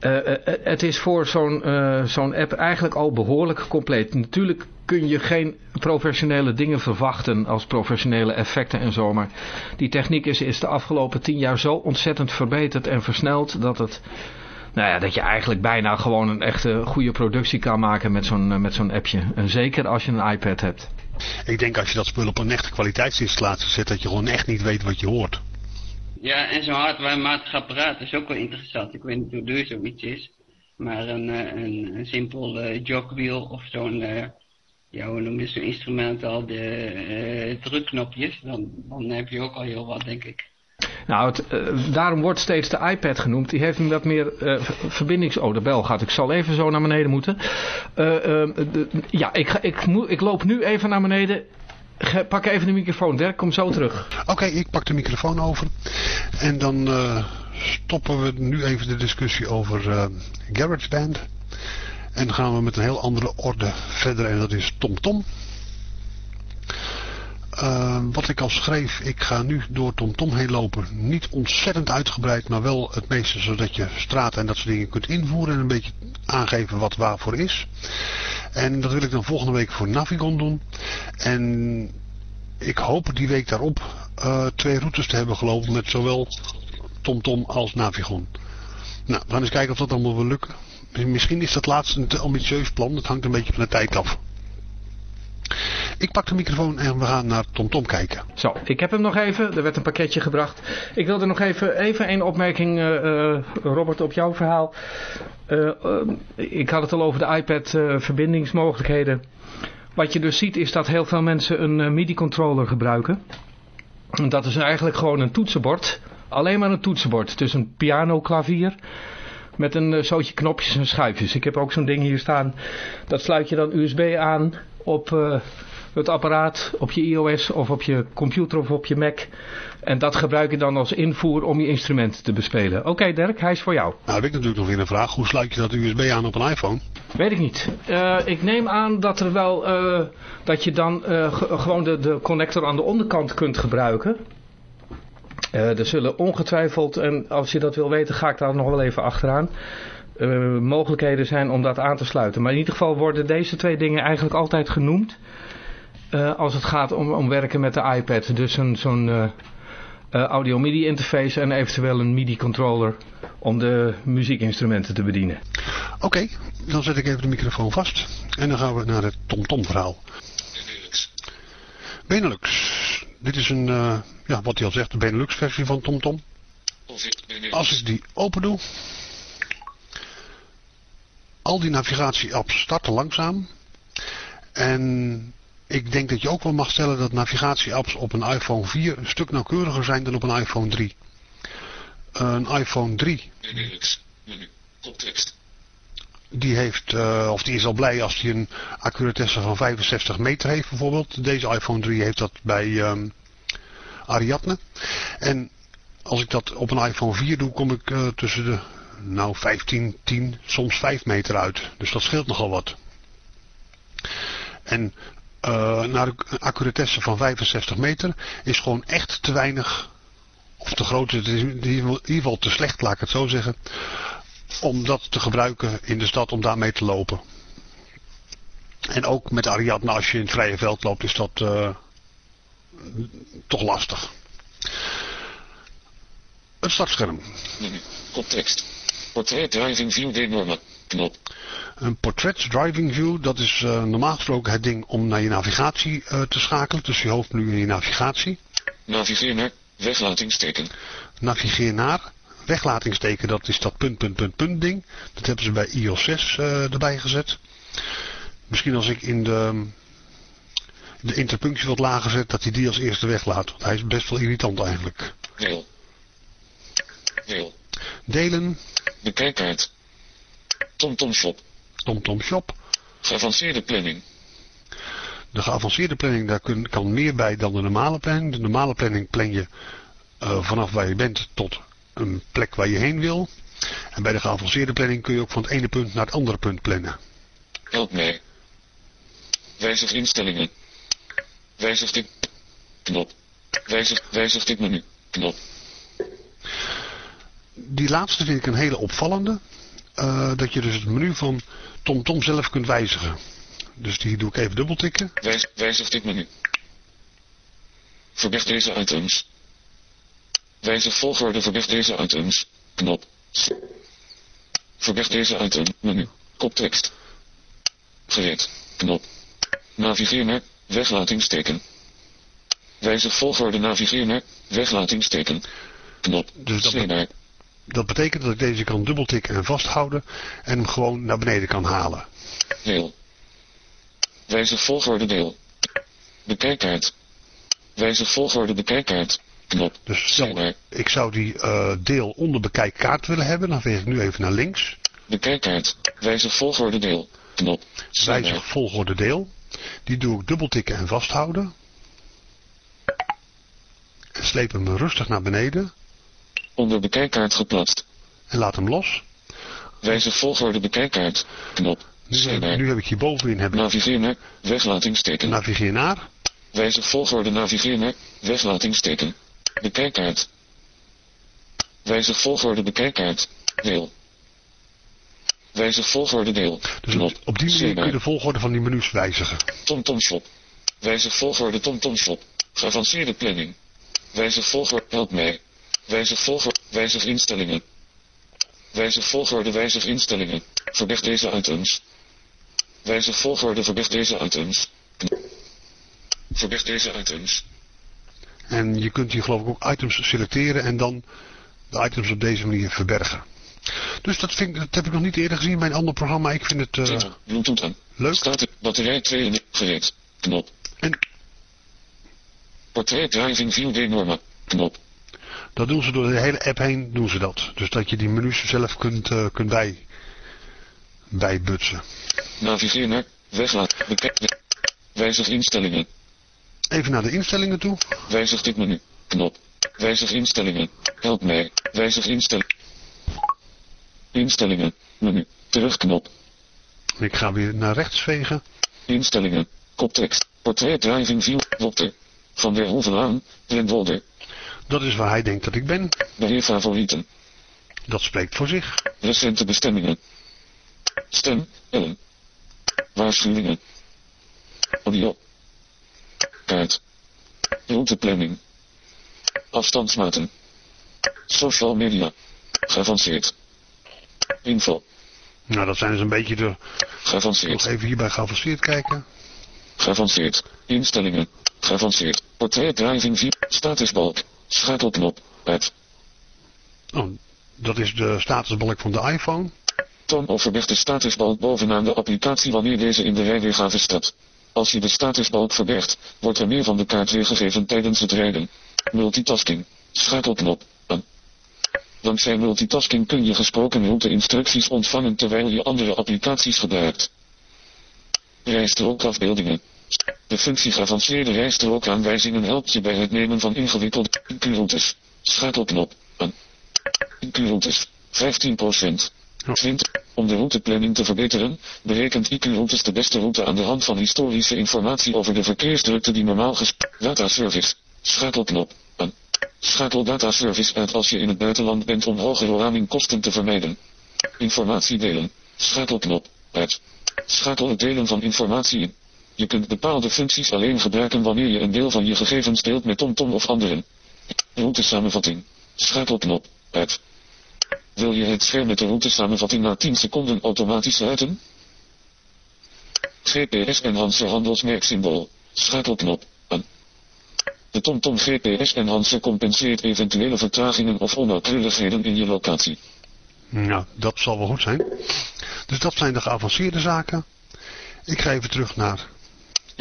Uh, uh, het is voor zo'n zo'n app eigenlijk al behoorlijk compleet. Natuurlijk kun je geen professionele dingen verwachten als professionele effecten en zo. Maar die techniek is, is de afgelopen tien jaar zo ontzettend verbeterd en versneld dat het... Nou ja, dat je eigenlijk bijna gewoon een echte goede productie kan maken met zo'n met zo'n appje. En zeker als je een iPad hebt. Ik denk als je dat spul op een echte kwaliteitsinstallatie zet, dat je gewoon echt niet weet wat je hoort. Ja, en zo'n hardwarematig apparaat is ook wel interessant. Ik weet niet hoe duur zoiets is. Maar een, eh, een, een simpel uh, jogwheel of zo'n, uh, ja, hoe noem je zo'n instrument al, de drukknopjes, dan, dan heb je ook al heel wat, denk ik. Nou, het, uh, daarom wordt steeds de iPad genoemd. Die heeft een wat meer uh, verbindings... Oh, de bel gaat. Ik zal even zo naar beneden moeten. Uh, de, ja, ik, ik, ik loop nu even naar beneden. Pak even de microfoon. Dirk, kom zo terug. Oké, ik pak de microfoon over. En dan stoppen we nu even de discussie over GarageBand. En dan gaan we met een heel andere orde verder. En dat is TomTom. Tom. Uh, wat ik al schreef, ik ga nu door TomTom Tom heen lopen. Niet ontzettend uitgebreid, maar wel het meeste zodat je straten en dat soort dingen kunt invoeren. En een beetje aangeven wat waarvoor is. En dat wil ik dan volgende week voor Navigon doen. En ik hoop die week daarop uh, twee routes te hebben gelopen met zowel TomTom Tom als Navigon. Nou, we gaan eens kijken of dat allemaal wil lukken. Misschien is dat laatste een te ambitieus plan. Dat hangt een beetje van de tijd af. Ik pak de microfoon en we gaan naar TomTom Tom kijken. Zo, ik heb hem nog even. Er werd een pakketje gebracht. Ik wilde nog even, even een opmerking, uh, uh, Robert, op jouw verhaal. Uh, ik had het al over de iPad verbindingsmogelijkheden. Wat je dus ziet is dat heel veel mensen een MIDI-controller gebruiken. Dat is eigenlijk gewoon een toetsenbord. Alleen maar een toetsenbord. Dus een pianoklavier met een zootje knopjes en schuifjes. Ik heb ook zo'n ding hier staan. Dat sluit je dan USB aan op, uh, het apparaat op je iOS of op je computer of op je Mac. En dat gebruik je dan als invoer om je instrument te bespelen. Oké Dirk, hij is voor jou. Nou heb ik natuurlijk nog weer een vraag. Hoe sluit je dat USB aan op een iPhone? Weet ik niet. Uh, ik neem aan dat er wel, uh, dat je dan gewoon de, de connector aan de onderkant kunt gebruiken. er zullen ongetwijfeld, en als je dat wil weten ga ik daar nog wel even achteraan, mogelijkheden zijn om dat aan te sluiten. Maar in ieder geval worden deze twee dingen eigenlijk altijd genoemd als het gaat om, om werken met de iPad. Dus zo'n uh, audio MIDI interface en eventueel een MIDI controller om de muziekinstrumenten te bedienen. Oké, dan zet ik even de microfoon vast en dan gaan we naar het TomTom verhaal. Benelux. Dit is een, uh, ja, wat hij al zegt, de Benelux versie van TomTom. Als ik die open doe, al die navigatie-apps starten langzaam. En ik denk dat je ook wel mag stellen dat navigatie-apps op een iPhone 4 een stuk nauwkeuriger zijn dan op een iPhone 3. Een iPhone 3. Die heeft, uh, of die is al blij als hij een accuratesse van 65 meter heeft bijvoorbeeld. Deze iPhone 3 heeft dat bij um, Ariadne. En als ik dat op een iPhone 4 doe, kom ik uh, tussen de nou 15, 10, soms 5 meter uit. Dus dat scheelt nogal wat. En uh, naar een accuratesse van 65 meter is gewoon echt te weinig, of te groot, in ieder geval te slecht, laat ik het zo zeggen, om dat te gebruiken in de stad, om daarmee te lopen. En ook met Ariadne, als je in het vrije veld loopt, is dat uh, toch lastig. Het startscherm. Context. Portrait driving view de knop. Een portrait driving view, dat is uh, normaal gesproken het ding om naar je navigatie uh, te schakelen. Dus je hoofdmenu in je navigatie. Navigeer naar weglatingsteken. Navigeer naar weglatingsteken, dat is dat punt, punt, punt, punt ding. Dat hebben ze bij iOS 6 uh, erbij gezet. Misschien als ik in de, de interpunctie wat lager zet, dat hij die als eerste weglaat. Want hij is best wel irritant eigenlijk. Deel. Deel. Delen. Bekijkkaart. TomTom Shop. TomTom Shop. Geavanceerde planning. De geavanceerde planning, daar kun, kan meer bij dan de normale planning. De normale planning plan je uh, vanaf waar je bent tot een plek waar je heen wil. En bij de geavanceerde planning kun je ook van het ene punt naar het andere punt plannen. Help mij. Wijzig instellingen. Wijzig dit knop. Wijzig, wijzig dit menu knop. Die laatste vind ik een hele opvallende uh, dat je dus het menu van TomTom Tom zelf kunt wijzigen. Dus die doe ik even dubbeltikken. Wijs, wijzig dit menu. Verberg deze items. Wijzig volgorde verberg deze items. Knop. Verberg deze item. Menu. Koptekst. Gereed. Knop. Navigeer naar weglatingsteken. Wijzig volgorde navigeer naar weglatingsteken. Knop. Dus dat, dat betekent dat ik deze kan dubbeltikken en vasthouden en hem gewoon naar beneden kan halen. Deel. Wijzig volgorde deel. Bekijkkaart. Wijzig volgorde bekijkkaart. Knop. Dus stel, ik zou die uh, deel onder bekijkkaart willen hebben. Dan veeg ik nu even naar links. Bekijkkaart. Wijzig volgorde deel. Knop. Wijzig volgorde deel. Die doe ik dubbeltikken en vasthouden. En sleep hem rustig naar beneden onder bekijkkaart geplaatst. En laat hem los. Wijzig volgorde bekijkkaart. Knop. Nu, nu heb ik hier bovenin... Heb Navigeer naar. Weglatingsteken. Navigeer naar. Wijzig volgorde navigeer naar. Weglatingsteken. Bekijkkaart. Wijzig volgorde bekijkkaart. Deel. Wijzig volgorde deel. Dus Knop. op die manier kun je de volgorde van die menus wijzigen. TomTom Shop. Wijzig volgorde TomTom Shop. Geavanceerde planning. Wijzig volgorde help mij. Wijzig volgorde, wijzig instellingen. Wijzig volgorde, wijzig instellingen. Verberg deze items. Wijzig volgorde, verberg deze items. Verberg deze items. En je kunt hier geloof ik ook items selecteren en dan de items op deze manier verbergen. Dus dat, vind ik, dat heb ik nog niet eerder gezien in mijn ander programma. Ik vind het uh, Bluetooth aan. leuk. Staat batterij 2 gereed. Knop. En Portrait driving view de norma. Knop. Dat doen ze door de hele app heen, doen ze dat. Dus dat je die menus zelf kunt, uh, kunt bij, bijbutsen. Navigeer naar weglaat. Wijzig instellingen. Even naar de instellingen toe. Wijzig dit menu. Knop. Wijzig instellingen. Help mij. Wijzig instellingen. Instellingen. Menu. Terugknop. Ik ga weer naar rechts vegen. Instellingen. Koptekst. Portrait driving view. Wopter. Van der Hoeven aan. Dat is waar hij denkt dat ik ben. Beheer favorieten. Dat spreekt voor zich. Recente bestemmingen. Stem. Ellen. Waarschuwingen. Audio. Kaart. Routeplanning. Afstandsmaten. Social media. Geavanceerd. Info. Nou, dat zijn dus een beetje de... Nog Geavanceerd. even hierbij geavanceerd kijken. Geavanceerd. Instellingen. Geavanceerd. Portrait driving view. Statusbalk. Schakelknop. Uit. Oh, dat is de statusbalk van de iPhone. Toon of verberg de statusbalk bovenaan de applicatie wanneer deze in de rijweergave staat. Als je de statusbalk verbergt, wordt er meer van de kaart weergegeven tijdens het rijden. Multitasking. Schakelknop. Aan. Dankzij multitasking kun je gesproken route-instructies ontvangen terwijl je andere applicaties gebruikt. Rijstrookafbeeldingen. De functie geavanceerde rijstrookaanwijzingen helpt je bij het nemen van ingewikkelde IQ-routes. Schakelknop. Aan. IQ-routes. 15%. 20. Om de routeplanning te verbeteren, berekent IQ-routes de beste route aan de hand van historische informatie over de verkeersdrukte die normaal ges... Dataservice. Schakelknop. Aan. Schakel dataservice uit als je in het buitenland bent om hogere roamingkosten te vermijden. Informatie delen. Schakelknop. Uit. Schakel het delen van informatie in. Je kunt bepaalde functies alleen gebruiken wanneer je een deel van je gegevens deelt met TomTom of anderen. Routesamenvatting. Schakelknop. Uit. Wil je het scherm met de routesamenvatting na 10 seconden automatisch sluiten? GPS Enhancer handelsmerksymbool. Schakelknop. Aan. De TomTom GPS Enhancer compenseert eventuele vertragingen of onnauwkeurigheden in je locatie. Nou, dat zal wel goed zijn. Dus dat zijn de geavanceerde zaken. Ik ga even terug naar...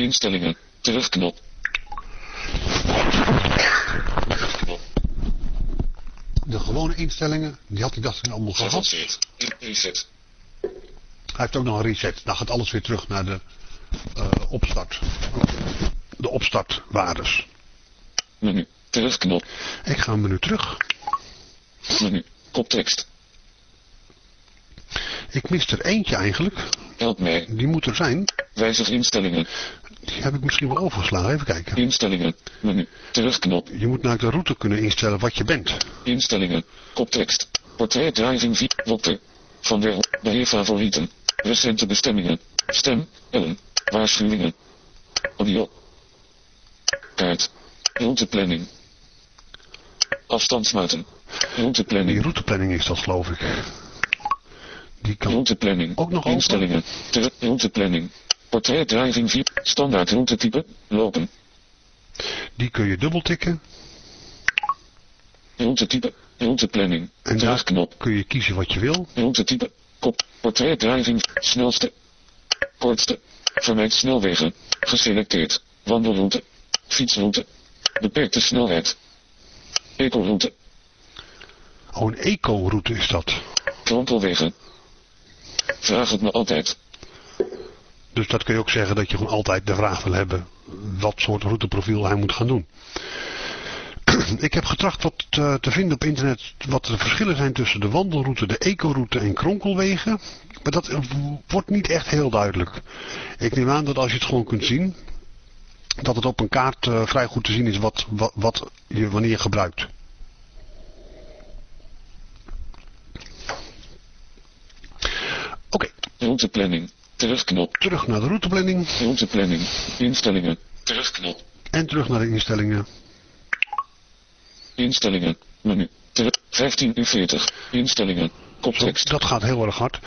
Instellingen. Terugknop. De gewone instellingen. Die had ik dacht ik allemaal gehad. Reset. Hij heeft ook nog een reset. Dan gaat alles weer terug naar de eh, opstart. De opstartwaardes. Menu. Terugknop. Ik ga een menu terug. Menu. Koptekst. Ik mis er eentje eigenlijk. Help mij. Die moet er zijn. Wijzig instellingen. Die heb ik misschien wel overgeslagen. Even kijken. Instellingen. Menu. Terugknop. Je moet naar de route kunnen instellen wat je bent. Instellingen. Koptekst. Portrait driving via Wopter. Van der Beheer favorieten. Recente bestemmingen. Stem. Ellen. Waarschuwingen. Audio. Kaart. Routeplanning. Afstandsmaten. Die Routeplanning. routeplanning is dat geloof ik. Die kan Routeplanning. ook nog. Instellingen. Ter routeplanning. Portrait driving via standaard routetype. Lopen. Die kun je dubbeltikken. Routetype. Routeplanning. En daar Terugknop. kun je kiezen wat je wil. Routetype. Kop. Portrait driving. Snelste. Kortste. Vermijd snelwegen. Geselecteerd. Wandelroute. Fietsroute. Beperkte snelheid. Ecoroute. Oh, een eco-route is dat. Kronkelwegen. Vraag het me altijd. Dus dat kun je ook zeggen dat je gewoon altijd de vraag wil hebben wat soort routeprofiel hij moet gaan doen. Ik heb getracht wat te, te vinden op internet wat de verschillen zijn tussen de wandelroute, de ecoroute en kronkelwegen. Maar dat wordt niet echt heel duidelijk. Ik neem aan dat als je het gewoon kunt zien, dat het op een kaart eh, vrij goed te zien is wat, wat, je wanneer gebruikt. Oké, Routeplanning. Terugknop. terug naar de routeplanning Routeplanning. Instellingen. Terugknop. en terug naar de instellingen. Instellingen. Menu. Terug. 15 uur 40. Instellingen. Zo, Koptekst. dat gaat heel erg hard.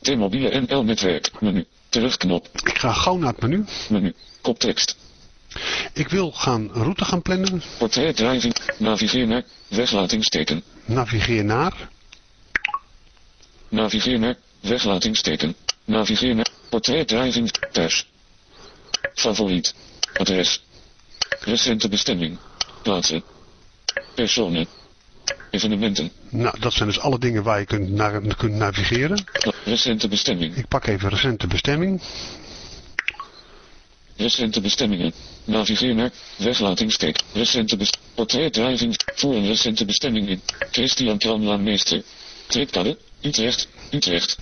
T-mobiele NL-netwerk. Menu. Terugknop. Ik ga gauw naar het menu. Menu. Koptekst. Ik wil gaan route gaan plannen. Portrait driving. Navigeer naar. Weglatingsteken. Navigeer naar. Navigeer naar. Weglatingsteken. Navigeer naar. Portrait driving. Thuis. Favoriet. Adres. Recente bestemming. Plaatsen. Personen. Evenementen. Nou, dat zijn dus alle dingen waar je kunt, naar, kunt navigeren. Recente bestemming. Ik pak even recente bestemming. Recente bestemmingen. Navigeer naar weglatingsteek. Recente best portret driving. Voor een recente bestemming in. Christian Kramlaan Meester. Tripkade. Utrecht. Utrecht.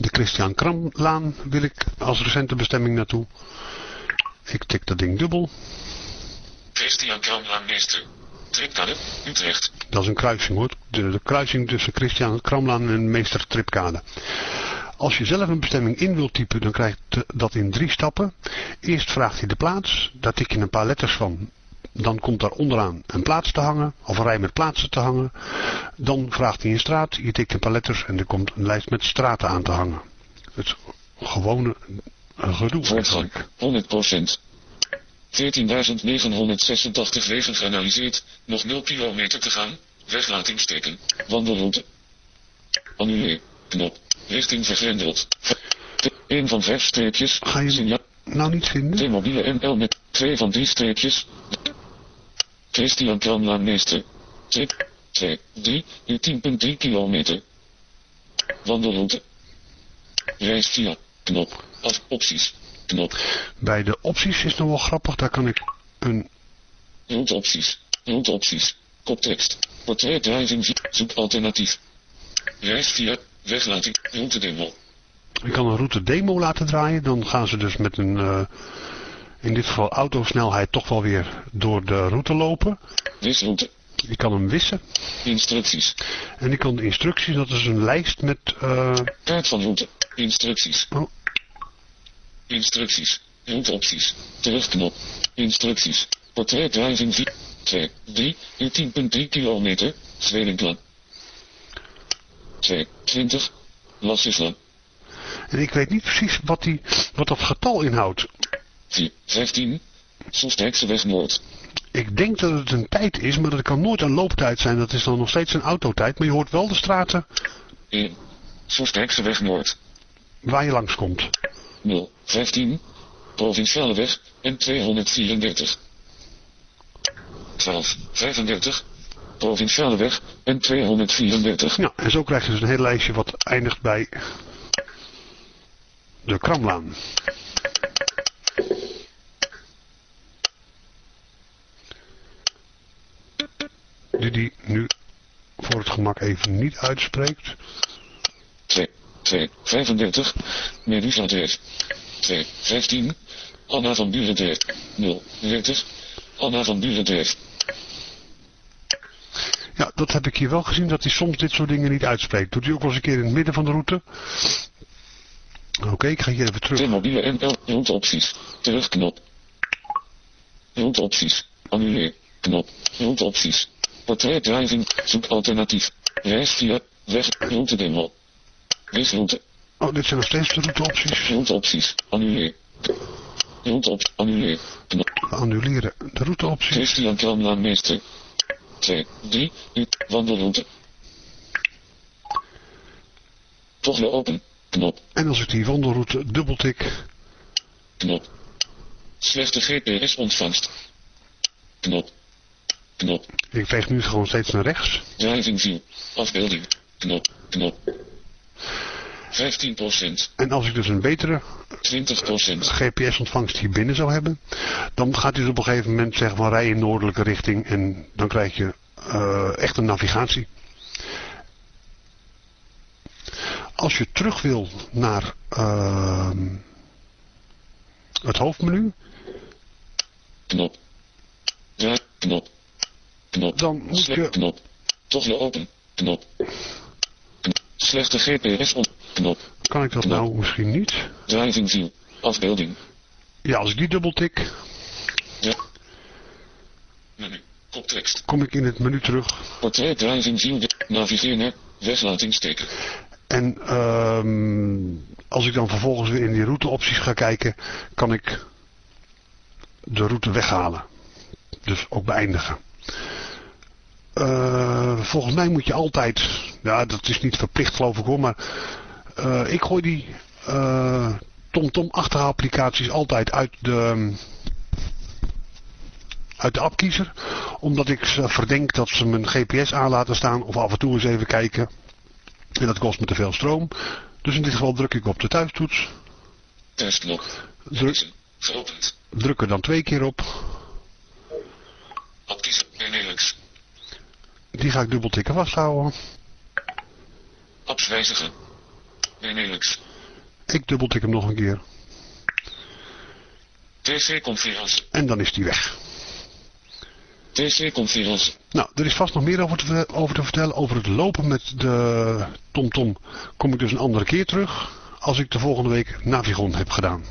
De Christian Kramlaan wil ik als recente bestemming naartoe. Ik tik dat ding dubbel. Christian Kramlaan Meester. Tripkade. Utrecht. Dat is een kruising hoor. De, de kruising tussen Christian Kramlaan en Meester Tripkade. Als je zelf een bestemming in wilt typen, dan krijgt dat in drie stappen. Eerst vraagt hij de plaats, daar tik je een paar letters van. Dan komt daar onderaan een plaats te hangen, of een rij met plaatsen te hangen. Dan vraagt hij een straat, je tikt een paar letters en er komt een lijst met straten aan te hangen. Het gewone gedoe. Voortgang. 100%. 14.986 wegen geanalyseerd, nog 0 kilometer te gaan, weglatingsteken, wandelroute. Annuleer, knop, richting vergrendeld. 1 van 5 streepjes, Ga je signaal, nou niet vinden? T-mobiele NL met 2 van 3 streepjes. Christian Kramlaan Meester. Trip, 2, 3, u 10.3 kilometer. Wandelroute. Reis via, knop, af, opties, knop. Bij de opties is nog wel grappig, daar kan ik een... Routeopties. Routeopties. Koptekst. Portret driving. Zoek alternatief. Reis via. Weglating. Route demo. Ik kan een route demo laten draaien, dan gaan ze dus met een... eh, in dit geval autosnelheid toch wel weer door de route lopen. Wisroute. Ik kan hem wissen. Instructies. En ik kan de instructies, dat is een lijst met... eh, Kaart van route. Instructies. Oh. Instructies. Routeopties. Terugknop. Instructies. Portret driving via. 2, 3, u 10.3 kilometer. Zwelinklaan. 2, 20. Lassislaan. en ik weet niet precies wat, die, wat dat getal inhoudt. 4, 15. Soestrijkseweg Noord. Ik denk dat het een tijd is, maar dat kan nooit een looptijd zijn. Dat is dan nog steeds een autotijd. Maar je hoort wel de straten 1. Soestrijkseweg Noord. waar je langskomt. 0, 15. Provinciale weg en 234. 12, 35. Provinciale weg en 234. Ja, en zo krijg je dus een heel lijstje wat eindigt bij de Kramlaan. Die die nu voor het gemak even niet uitspreekt. 2, 2, 35. Medusa Dreef. 2, 15. Anna van Burendreef. 0, 40. Anna van Burendreef. Ja, dat heb ik hier wel gezien, dat hij soms dit soort dingen niet uitspreekt. Doet hij ook wel eens een keer in het midden van de route. Oké, ik ga hier even terug. T-mobiele NL. Routeopties. Terugknop. Routeopties. Annuleer. Knop. Routeopties. Portret driving. Zoek alternatief. Reis via. Weg. Route demo. Wisroute. Oh, dit zijn nog steeds de routeopties. Routeopties. Annuleer. Routeop. Annuleer. Knop. Annuleren de routeopties. Christian Kramlaan Meester. 2, 3, u, wandelroute. Toch weer open. Knop, En als ik die wandelroute dubbeltik, knop. Slechte GPS-ontvangst. Knop. Knop. ik veeg nu gewoon steeds naar rechts. Driving view. Afbeelding. Knop. Knop. 15%. En als ik dus een betere 20%. GPS-ontvangst hier binnen zou hebben, dan gaat hij dus op een gegeven moment zeggen van rij in noordelijke richting en dan krijg je eh, echt een navigatie. Als je terug wil naar ehm, het hoofdmenu, Knop. Draai. Knop. Knop. dan moet je... Knop. Toch weer open. Knop. Slechte GPS on. Knop. Kan ik dat nou misschien niet? Driving view. Afbeelding. Ja, als ik die dubbeltik, Ja. Menu. Koptekst. kom ik in het menu terug. Portret driving view. Navigeer naar. Weglatingsteken. En ehm, als ik dan vervolgens weer in die routeopties ga kijken, kan ik de route weghalen. Dus ook beëindigen. Eh, volgens mij moet je altijd, ja dat is niet verplicht geloof ik hoor, maar eh, ik gooi die eh, TomTom achterhaalapplicaties altijd uit de, uit de appkiezer. Omdat ik ze verdenk dat ze mijn GPS aan laten staan of af en toe eens even kijken. En dat kost me te veel stroom. Dus in dit geval druk ik op de thuistoets. Thuisknop. Druk, Geopend. Druk er dan twee keer op. Op kiezen. Die ga ik dubbeltikken vasthouden. Apps wijzigen. Benelux. Ik dubbeltik hem nog een keer. TC-conferentie. En dan is die weg. TC-conferentie. Nou, er is vast nog meer over te, over te vertellen. Over het lopen met de TomTom kom ik dus een andere keer terug. Als ik de volgende week Navigon heb gedaan.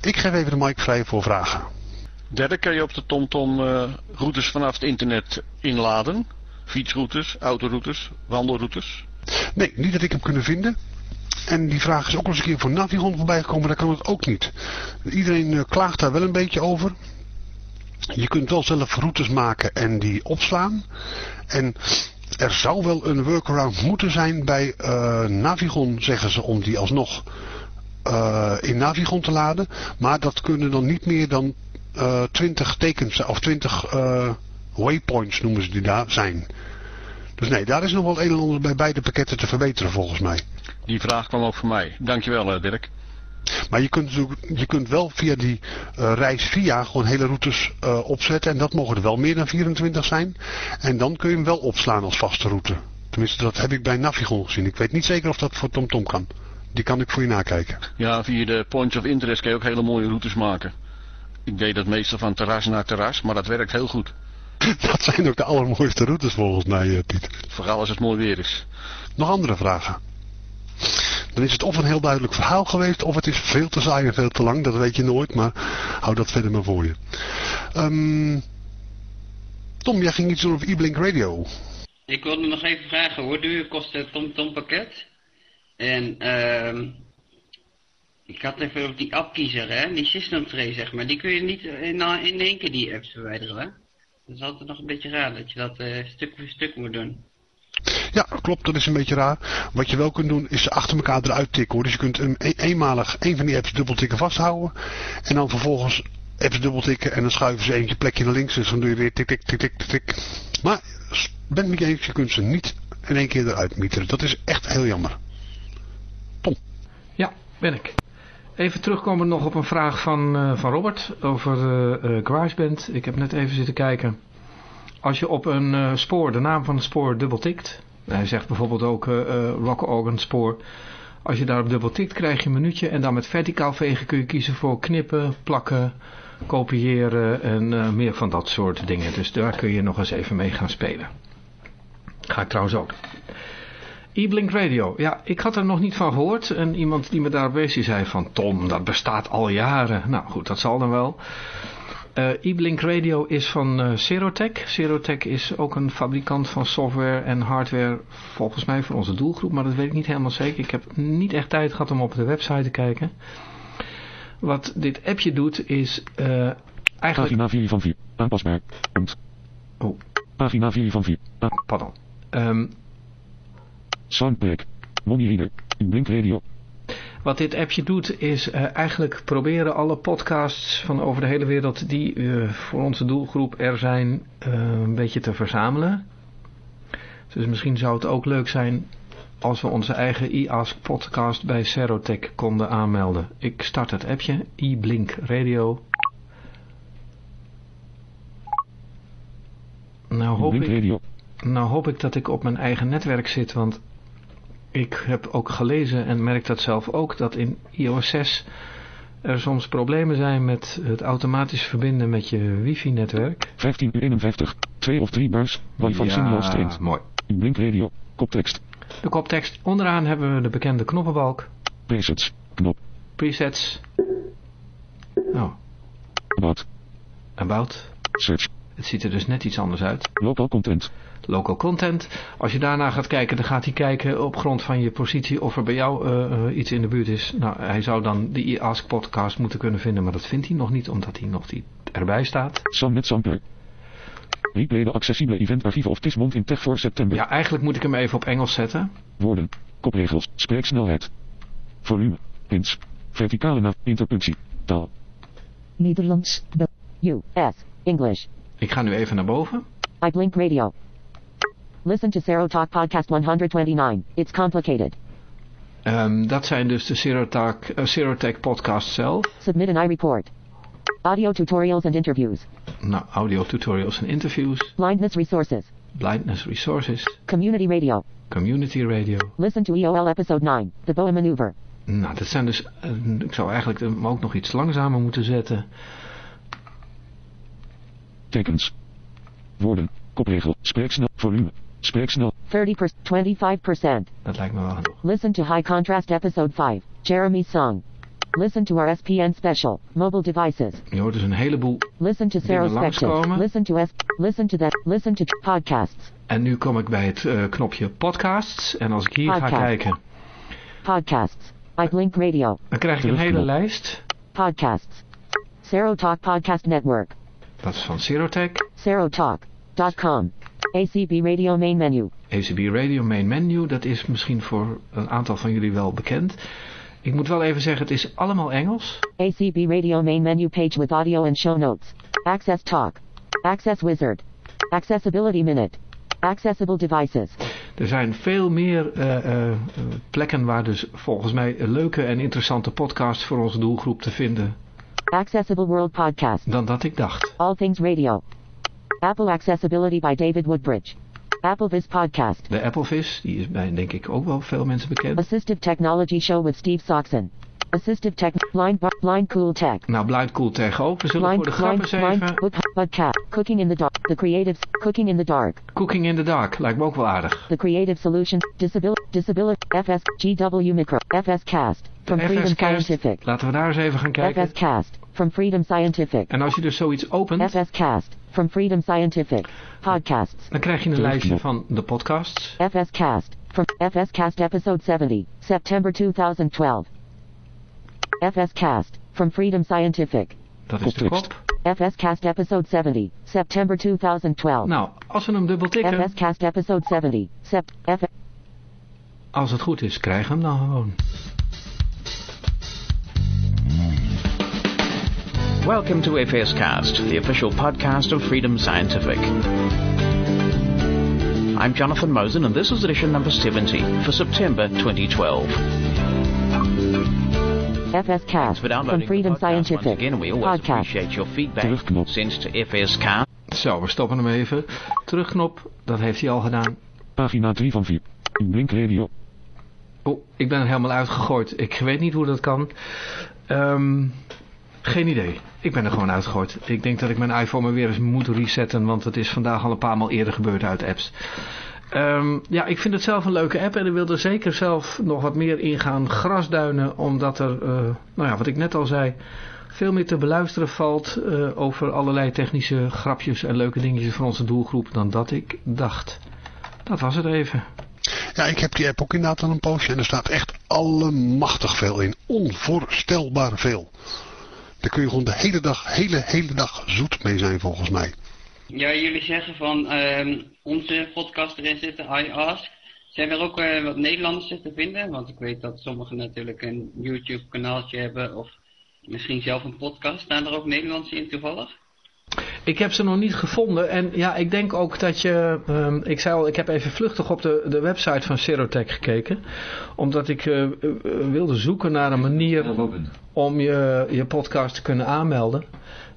Ik geef even de mic vrij voor vragen. Derde kan je op de TomTom eh, routes vanaf het internet inladen. Fietsroutes, autoroutes, wandelroutes. Nee, niet dat ik hem kunnen vinden. En die vraag is ook nog eens een keer voor Navigon voorbij gekomen. Dat kan het ook niet. Iedereen eh, klaagt daar wel een beetje over. Je kunt wel zelf routes maken en die opslaan. En er zou wel een workaround moeten zijn bij eh, Navigon, zeggen ze, om die alsnog eh, in Navigon te laden. Maar dat kunnen dan niet meer dan eh 20 tekens of 20 eh, waypoints noemen ze die daar zijn. Dus nee, daar is nog wel een en ander bij beide pakketten te verbeteren volgens mij. Die vraag kwam ook van mij. Dankjewel eh, Dirk. Maar je kunt, je kunt wel via die eh, reis via gewoon hele routes eh, opzetten. En dat mogen er wel meer dan 24 zijn. En dan kun je hem wel opslaan als vaste route. Tenminste, dat heb ik bij Navigon gezien. Ik weet niet zeker of dat voor TomTom kan. Die kan ik voor je nakijken. Ja, via de points of interest kun je ook hele mooie routes maken. Ik deed dat meestal van terras naar terras, maar dat werkt heel goed. Dat zijn ook de allermooiste routes volgens mij, eh, Piet. Vooral als het mooi weer is. Nog andere vragen? Dan is het of een heel duidelijk verhaal geweest, of het is veel te saai en veel te lang. Dat weet je nooit, maar hou dat verder maar voor je. Ehm, Tom, jij ging iets doen over e-Blink Radio. Ik wilde nog even vragen, hoe duur kost het TomTom pakket? En ehm ik had even op die app kiezer, hè, die system tray zeg maar, die kun je niet in, in één keer die apps verwijderen, hè? Dat is altijd nog een beetje raar dat je dat eh, stuk voor stuk moet doen. Ja, klopt, dat is een beetje raar. Wat je wel kunt doen, is ze achter elkaar eruit tikken hoor. Dus je kunt een, een- eenmalig een van die apps dubbeltikken vasthouden. En dan vervolgens apps dubbeltikken en dan schuiven ze eentje plekje naar links. Dus dan doe je weer tik, tik, tik, tik, tik. Maar ben het met je eens, je kunt ze niet in één keer eruit mieteren. Dat is echt heel jammer. Ja, ben ik. Even terugkomen nog op een vraag van, eh, van Robert over eh eh, GarageBand. Ik heb net even zitten kijken. Als je op een spoor, de naam van het spoor dubbeltikt. Hij zegt bijvoorbeeld ook Rock Organ spoor. Als je daarop dubbeltikt krijg je een minuutje. En dan met verticaal vegen kun je kiezen voor knippen, plakken, kopiëren en meer van dat soort dingen. Dus daar kun je nog eens even mee gaan spelen. Ga ik trouwens ook. E-Blink Radio. Ja, ik had er nog niet van gehoord. En iemand die me daar die zei van... Tom, dat bestaat al jaren. Nou goed, dat zal dan wel. Eh E-Blink Radio is van eh Serotech. Serotech is ook een fabrikant van software en hardware... volgens mij voor onze doelgroep, maar dat weet ik niet helemaal zeker. Ik heb niet echt tijd gehad om op de website te kijken. Wat dit appje doet is... eh eigenlijk... Pagina 4 van 4. Aanpasbaar. Punt. Oh. Pagina 4 van 4. Ah, Pardon. Ehm, Soundbreak. Money Reader. Blink Radio. Wat dit appje doet is eh, eigenlijk proberen alle podcasts van over de hele wereld die eh, voor onze doelgroep er zijn eh, een beetje te verzamelen. Dus misschien zou het ook leuk zijn als we onze eigen e-ask podcast bij Serotech konden aanmelden. Ik start het appje, e-blink radio. Nou hoop, ik, Radio. nou hoop ik dat ik op mijn eigen netwerk zit, want ik heb ook gelezen en merk dat zelf ook, dat in iOS 6 er soms problemen zijn met het automatisch verbinden met je wifi-netwerk. 15 uur 51. 2 of 3 bars. Wi-Fi signal streamt. mooi. Blink Radio. Koptekst. De koptekst. Onderaan hebben we de bekende knoppenbalk. Presets. Knop. Presets. Oh, About. about. Search. Het ziet er dus net iets anders uit. Local content. Local content. Als je daarna gaat kijken, dan gaat hij kijken op grond van je positie of er bij jou eh, eh, iets in de buurt is. Nou, hij zou dan de e-ask podcast moeten kunnen vinden, maar dat vindt hij nog niet, omdat hij nog niet erbij staat. Samnet Sampler. Replay de accessibele eventarchieven of Tismond in Tech voor september. Ja, eigenlijk moet ik hem even op Engels zetten. Woorden. Kopregels. Spreeksnelheid. Volume. Pins. Verticale na. Interpunctie. Taal. Nederlands, U.S., English, Ik ga nu even naar boven. iBlink Radio. Listen to Zero Talk Podcast 129. It's complicated. Ehm, dat zijn dus de Serotech, eh, Serotech podcast zelf. Submit an iReport. Audio tutorials and interviews. Nou, audio tutorials en interviews. Blindness resources. Blindness resources. Community radio. Community radio. Listen to EOL episode 9, The Boa Maneuver. Nou, dat zijn dus... eh, ik zou eigenlijk hem ook nog iets langzamer moeten zetten. Tekens. Woorden. Kopregel. Spreek snel. Volume. Spreek snel. 30 25%. Dat lijkt me wel genoeg. Listen to High Contrast episode 5, Jeremy's song. Listen to our SPN special, mobile devices. Je hoort dus een heleboel. Listen to langskomen. Listen to S. Listen to that. Listen to podcasts. En nu kom ik bij het eh, knopje podcasts. En als ik hier ga kijken, Podcasts. iLink Radio. dan krijg ik een hele lijst. Podcasts. Sero Talk Podcast Network. Dat is van Zerotech. SeroTalk.com. ACB Radio Main Menu. ACB Radio Main Menu. Dat is misschien voor een aantal van jullie wel bekend. Ik moet wel even zeggen, het is allemaal Engels. ACB Radio Main Menu page with audio and show notes. Access Talk. Access Wizard. Accessibility Minute. Accessible devices. Er zijn veel meer eh, eh, eh, plekken waar dus volgens mij leuke en interessante podcasts voor onze doelgroep te vinden Accessible World Podcast. dan dat ik dacht. All Things Radio. Apple Accessibility by David Woodbridge. Apple Applevis Podcast. De Applevis, die is bij denk ik ook wel veel mensen bekend. Assistive Technology Show with Steve Soxon. Assistive Tech. Blind, blind Cool Tech. Nou, Blind Cool Tech ook. We zullen Blind, voor de grap blind, eens blind, even... Bud- Cooking in the Dark. The Creatives. Cooking in the Dark. Cooking in the Dark, lijkt me ook wel aardig. The Creative Solutions. Disability. Disability. FS. GW Micro. FS Cast. From Freedom. Scientific. Laten we daar eens even gaan kijken. FS Cast. From Freedom Scientific. En als je dus zoiets opent, FS Cast. From Freedom Scientific. Podcasts. dan krijg je een lijstje van de podcasts. FS Cast. From FS Cast Episode 70. September 2012. FS Cast. From Freedom Scientific. Dat is de kop. FS Cast Episode 70. September 2012. Nou, als we hem dubbel tikken, FS Cast Episode 70. Sept. F. als het goed is, krijg hem dan gewoon. Welcome to FSCast, the official podcast of Freedom Scientific. I'm Jonathan Mosen, and this is edition number 70 for September 2012. FS Cast. For From Freedom Scientific. again, we always Podcast. appreciate your feedback. Terugknop. Send to FSCast. Zo, we stoppen hem even. Terugknop, dat heeft hij al gedaan. Pagina 3 van 4. In Blink Radio. Oh, ik ben er helemaal uitgegooid. Ik weet niet hoe dat kan. Ehm, geen idee. Ik ben er gewoon uitgegooid. Ik denk dat ik mijn iPhone maar weer eens moet resetten, want het is vandaag al een paar maal eerder gebeurd uit apps. Ehm, ja, ik vind het zelf een leuke app en ik wil er zeker zelf nog wat meer in gaan grasduinen, omdat er, eh, nou ja, wat ik net al zei, veel meer te beluisteren valt eh, over allerlei technische grapjes en leuke dingetjes van onze doelgroep dan dat ik dacht. Dat was het even. Ja, ik heb die app ook inderdaad aan een poosje en er staat echt allemachtig veel in. Onvoorstelbaar veel. Daar kun je gewoon de hele dag, hele, hele dag zoet mee zijn volgens mij. Ja, jullie zeggen van ehm, onze podcast erin zitten, I Ask. Zijn er ook eh, wat Nederlanders te vinden? Want ik weet dat sommigen natuurlijk een YouTube kanaaltje hebben of misschien zelf een podcast. Staan er ook Nederlanders in toevallig? Ik heb ze nog niet gevonden en ja, ik denk ook dat je, ehm, ik zei al, ik heb even vluchtig op de, de website van Serotech gekeken, omdat ik eh, eh, wilde zoeken naar een manier om je, je podcast te kunnen aanmelden.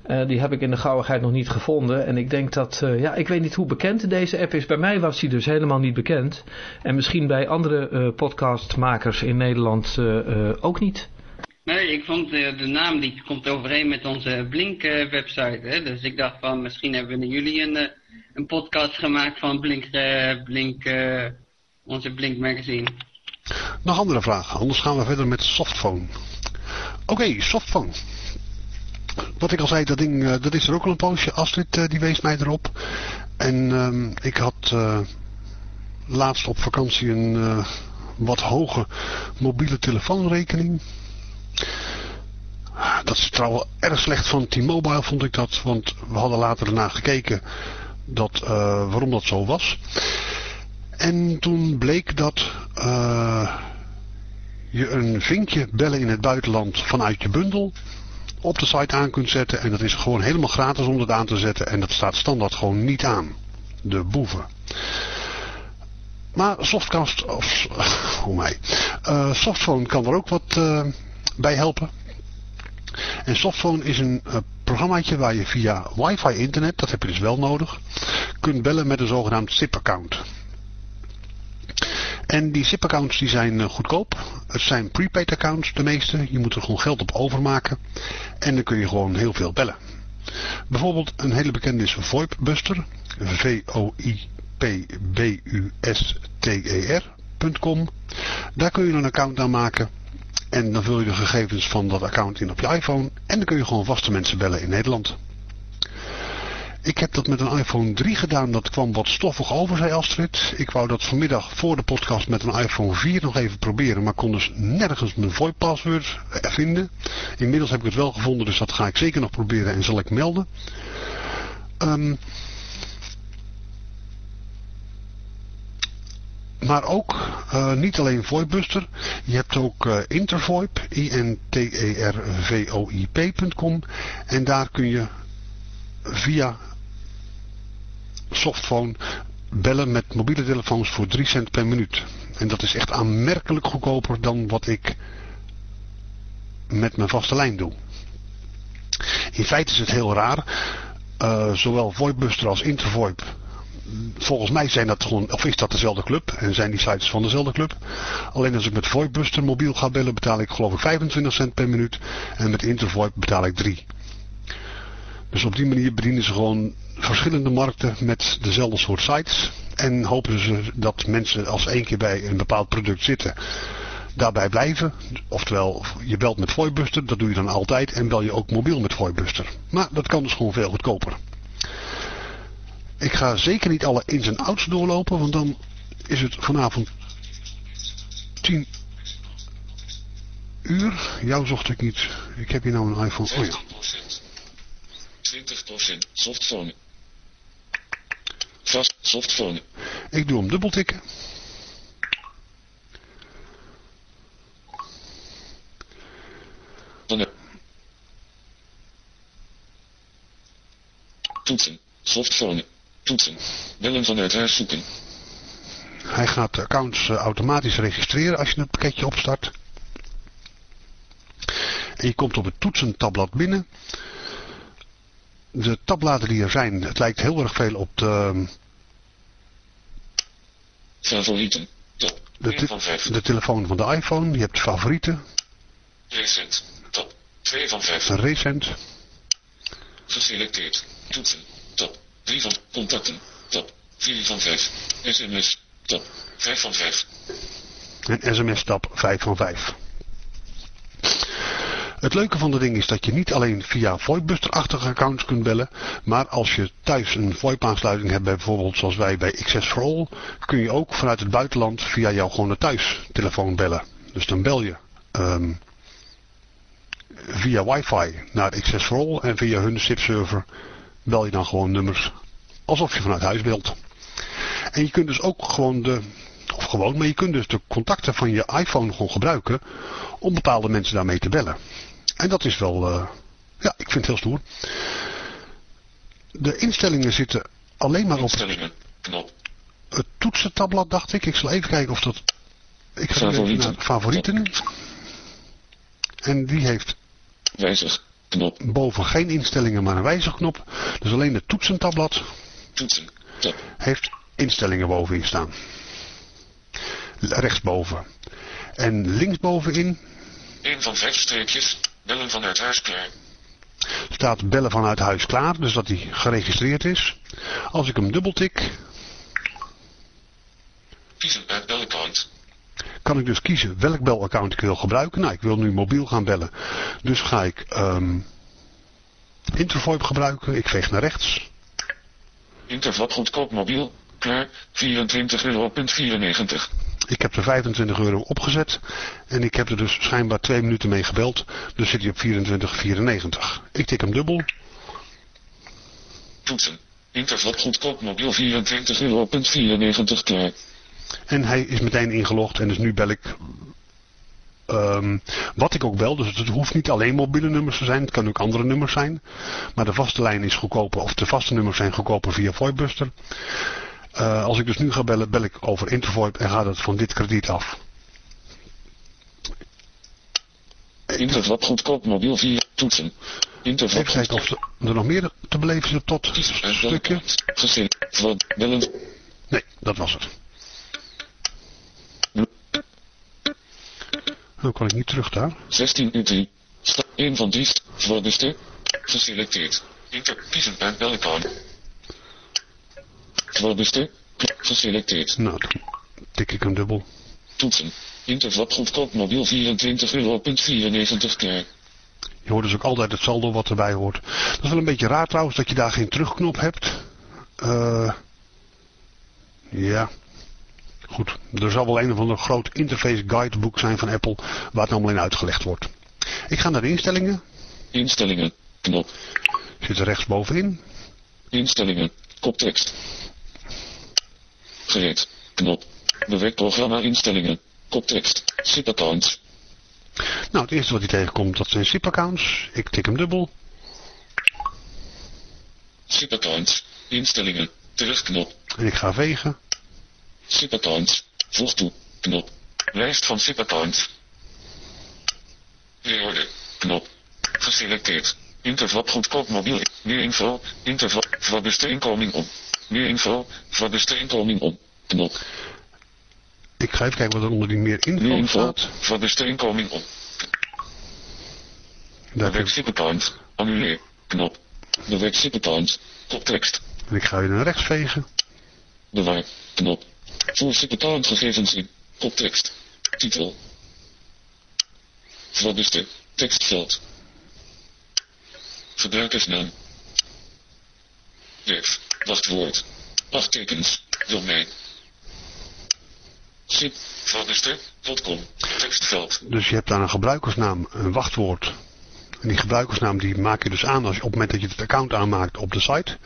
Eh, die heb ik in de gauwigheid nog niet gevonden en ik denk dat, ja, ik weet niet hoe bekend deze app is. Bij mij was die dus helemaal niet bekend en misschien bij andere podcastmakers in Nederland ook niet. Nee, ik vond eh, de naam die komt overeen met onze Blink eh? Dus ik dacht van misschien hebben jullie een, eh, een podcast gemaakt van Blink, Blink onze Blink magazine. Nog andere vragen, anders gaan we verder met softphone. Oké, softphone. Wat ik al zei, dat ding, dat is er ook al een poosje. Astrid, die wees mij erop. En ehm, ik had laatst op vakantie een wat hoge mobiele telefoonrekening. Dat is trouwens erg slecht van T-Mobile vond ik dat. Want we hadden later ernaar gekeken dat, eh, waarom dat zo was. En toen bleek dat eh, je een vinkje bellen in het buitenland vanuit je bundel op de site aan kunt zetten. En dat is gewoon helemaal gratis om dat aan te zetten. En dat staat standaard gewoon niet aan. De boeven. Maar Softcast, of hoe mij, eh, Softphone kan er ook wat bij helpen. En Softphone is een eh, programmaatje waar je via wifi internet, dat heb je dus wel nodig, kunt bellen met een zogenaamd SIP-account. En die SIP-accounts die zijn eh, goedkoop. Het zijn prepaid accounts de meeste. Je moet er gewoon geld op overmaken. En dan kun je gewoon heel veel bellen. Bijvoorbeeld een hele bekende is VoIPbuster. V-O-I-P-B-U-S-T-E-R.com. Daar kun je een account aan maken. En dan vul je de gegevens van dat account in op je iPhone. En dan kun je gewoon vaste mensen bellen in Nederland. Ik heb dat met een iPhone 3 gedaan. Dat kwam wat stoffig over, zei Astrid. Ik wou dat vanmiddag voor de podcast met een iPhone 4 nog even proberen. Maar kon dus nergens mijn VoIP-password vinden. Inmiddels heb ik het wel gevonden, dus dat ga ik zeker nog proberen en zal ik melden. Um, maar ook uh, niet alleen VoIPbuster. Je hebt ook uh, Intervoip, I-N-T-E-R-V-O-I-P.com. En daar kun je via softphone bellen met mobiele telefoons voor 3 cent per minuut. En dat is echt aanmerkelijk goedkoper dan wat ik met mijn vaste lijn doe. In feite is het heel raar. Uh, zowel VoIPbuster als Intervoip. Volgens mij zijn dat gewoon, of is dat dezelfde club en zijn die sites van dezelfde club. Alleen als ik met VoIPbuster mobiel ga bellen betaal ik geloof ik 25 cent per minuut. En met Intervoip betaal ik 3. Dus op die manier bedienen ze gewoon verschillende markten met dezelfde soort sites. En hopen ze dat mensen als één keer bij een bepaald product zitten, daarbij blijven. Oftewel, je belt met VoIPbuster, dat doe je dan altijd. En bel je ook mobiel met VoIPbuster. Maar dat kan dus gewoon veel goedkoper. Ik ga zeker niet alle ins en outs doorlopen, want dan is het vanavond 10 uur. Jou zocht ik niet. Ik heb hier nou een iPhone. Oh ja. 20% softphone. Vast softphone. Ik doe hem dubbeltikken. Toetsen. Softphone. Toetsen. Bellen vanuit huis zoeken. Hij gaat de accounts automatisch registreren als je het pakketje opstart. En je komt op het toetsentabblad binnen de tabbladen die er zijn, het lijkt heel erg veel op de... Favorieten. Top. De, te van 5. de telefoon van de iPhone. Je hebt favorieten. Recent. Top. 2 van 5. Recent. Geselecteerd. Toetsen. Top. 3 van contacten. Top. 4 van 5. SMS. Top. 5 van 5. En sms tab 5 van 5. Het leuke van de ding is dat je niet alleen via VoIPbuster-achtige accounts kunt bellen, maar als je thuis een VoIP-aansluiting hebt, bijvoorbeeld zoals wij bij Access for All, kun je ook vanuit het buitenland via jouw gewone thuistelefoon bellen. Dus dan bel je um, via wifi naar Access for All en via hun SIP-server bel je dan gewoon nummers alsof je vanuit huis belt. En je kunt dus ook gewoon de, of gewoon, maar je kunt dus de contacten van je iPhone gewoon gebruiken om bepaalde mensen daarmee te bellen. En dat is wel, uh, ja, ik vind het heel stoer. De instellingen zitten alleen maar op het toetsentabblad, dacht ik. Ik zal even kijken of dat... Ik ga favorieten. naar favorieten. En die heeft... Wijzig. Boven geen instellingen, maar een wijzigknop. Dus alleen het toetsentabblad. Toetsen. Tab. Heeft instellingen bovenin staan. Rechtsboven. En linksbovenin... Een van vijf streepjes. Bellen vanuit huis klaar. Staat bellen vanuit huis klaar, dus dat hij geregistreerd is. Als ik hem dubbeltik... Kiezen uit belaccount. Kan ik dus kiezen welk belaccount ik wil gebruiken. Nou, ik wil nu mobiel gaan bellen. Dus ga ik um, Intervoip gebruiken. Ik veeg naar rechts. Intervoip goedkoop mobiel. Klaar. 24,94 euro. Ik heb er 25 euro opgezet en ik heb er dus schijnbaar twee minuten mee gebeld. Dus zit hij op 24,94. Ik tik hem dubbel. Toetsen. Intervat goedkoop mobiel 24 euro. 94 klaar. En hij is meteen ingelogd en dus nu bel ik Um, wat ik ook bel, dus het hoeft niet alleen mobiele nummers te zijn, het kan ook andere nummers zijn. Maar de vaste lijn is goedkoper, of de vaste nummers zijn goedkoper via VoIPbuster. Uh, als ik dus nu ga bellen, bel ik over Intervoip en gaat het van dit krediet af. Interwap goedkoop mobiel via toetsen. Interwap Even kijken of er nog meer te beleven is tot stukje. Nee, dat was het. Dan kan ik niet terug daar. 16 UT. Sta 1 van 3. Voor bestuur. Geselecteerd. Inter kiezen en bellen Voor bestuur. Geselecteerd. Nou, dan tik ik hem dubbel. Toetsen. Interwap goedkoop mobiel 24 euro. 94 keer. Je hoort dus ook altijd het saldo wat erbij hoort. Dat is wel een beetje raar trouwens dat je daar geen terugknop hebt. Eh ja. Goed, er zal wel een of ander groot interface guideboek zijn van Apple waar het allemaal in uitgelegd wordt. Ik ga naar de instellingen. Instellingen. Knop. Zit er rechtsbovenin. Instellingen. Koptekst. Gereed. Knop. Bewerkt programma instellingen. Koptekst. SIP accounts. Nou, het eerste wat hij tegenkomt, dat zijn SIP-accounts. Ik tik hem dubbel. SIP accounts. Instellingen. Terugknop. En ik ga vegen. Accounts. Voeg toe. Knop. Lijst van SIP accounts. Weerorde. Knop. Geselecteerd. Intervap goedkoop mobiel. Meer info. Intervap. Verbuste inkoming om. Meer info. Verbuste inkoming om. Knop. Ik ga even kijken wat er onder die meer info, Meer info. staat. Verbuste inkoming om. Daar Bewerk SIP account. Annuleer. Knop. Bewerk SIP account. Koptekst. En ik ga weer naar rechts vegen. Bewaar. Knop. SIP account gegevens in. Koptekst. Titel. Verbuste. Tekstveld. Gebruikersnaam. Werf. Wachtwoord. Acht tekens. Domein. SIP. Verbuste.com. Tekstveld. Dus je hebt daar een gebruikersnaam, een wachtwoord. En die gebruikersnaam die maak je dus aan als je, op het moment dat je het account aanmaakt op de site.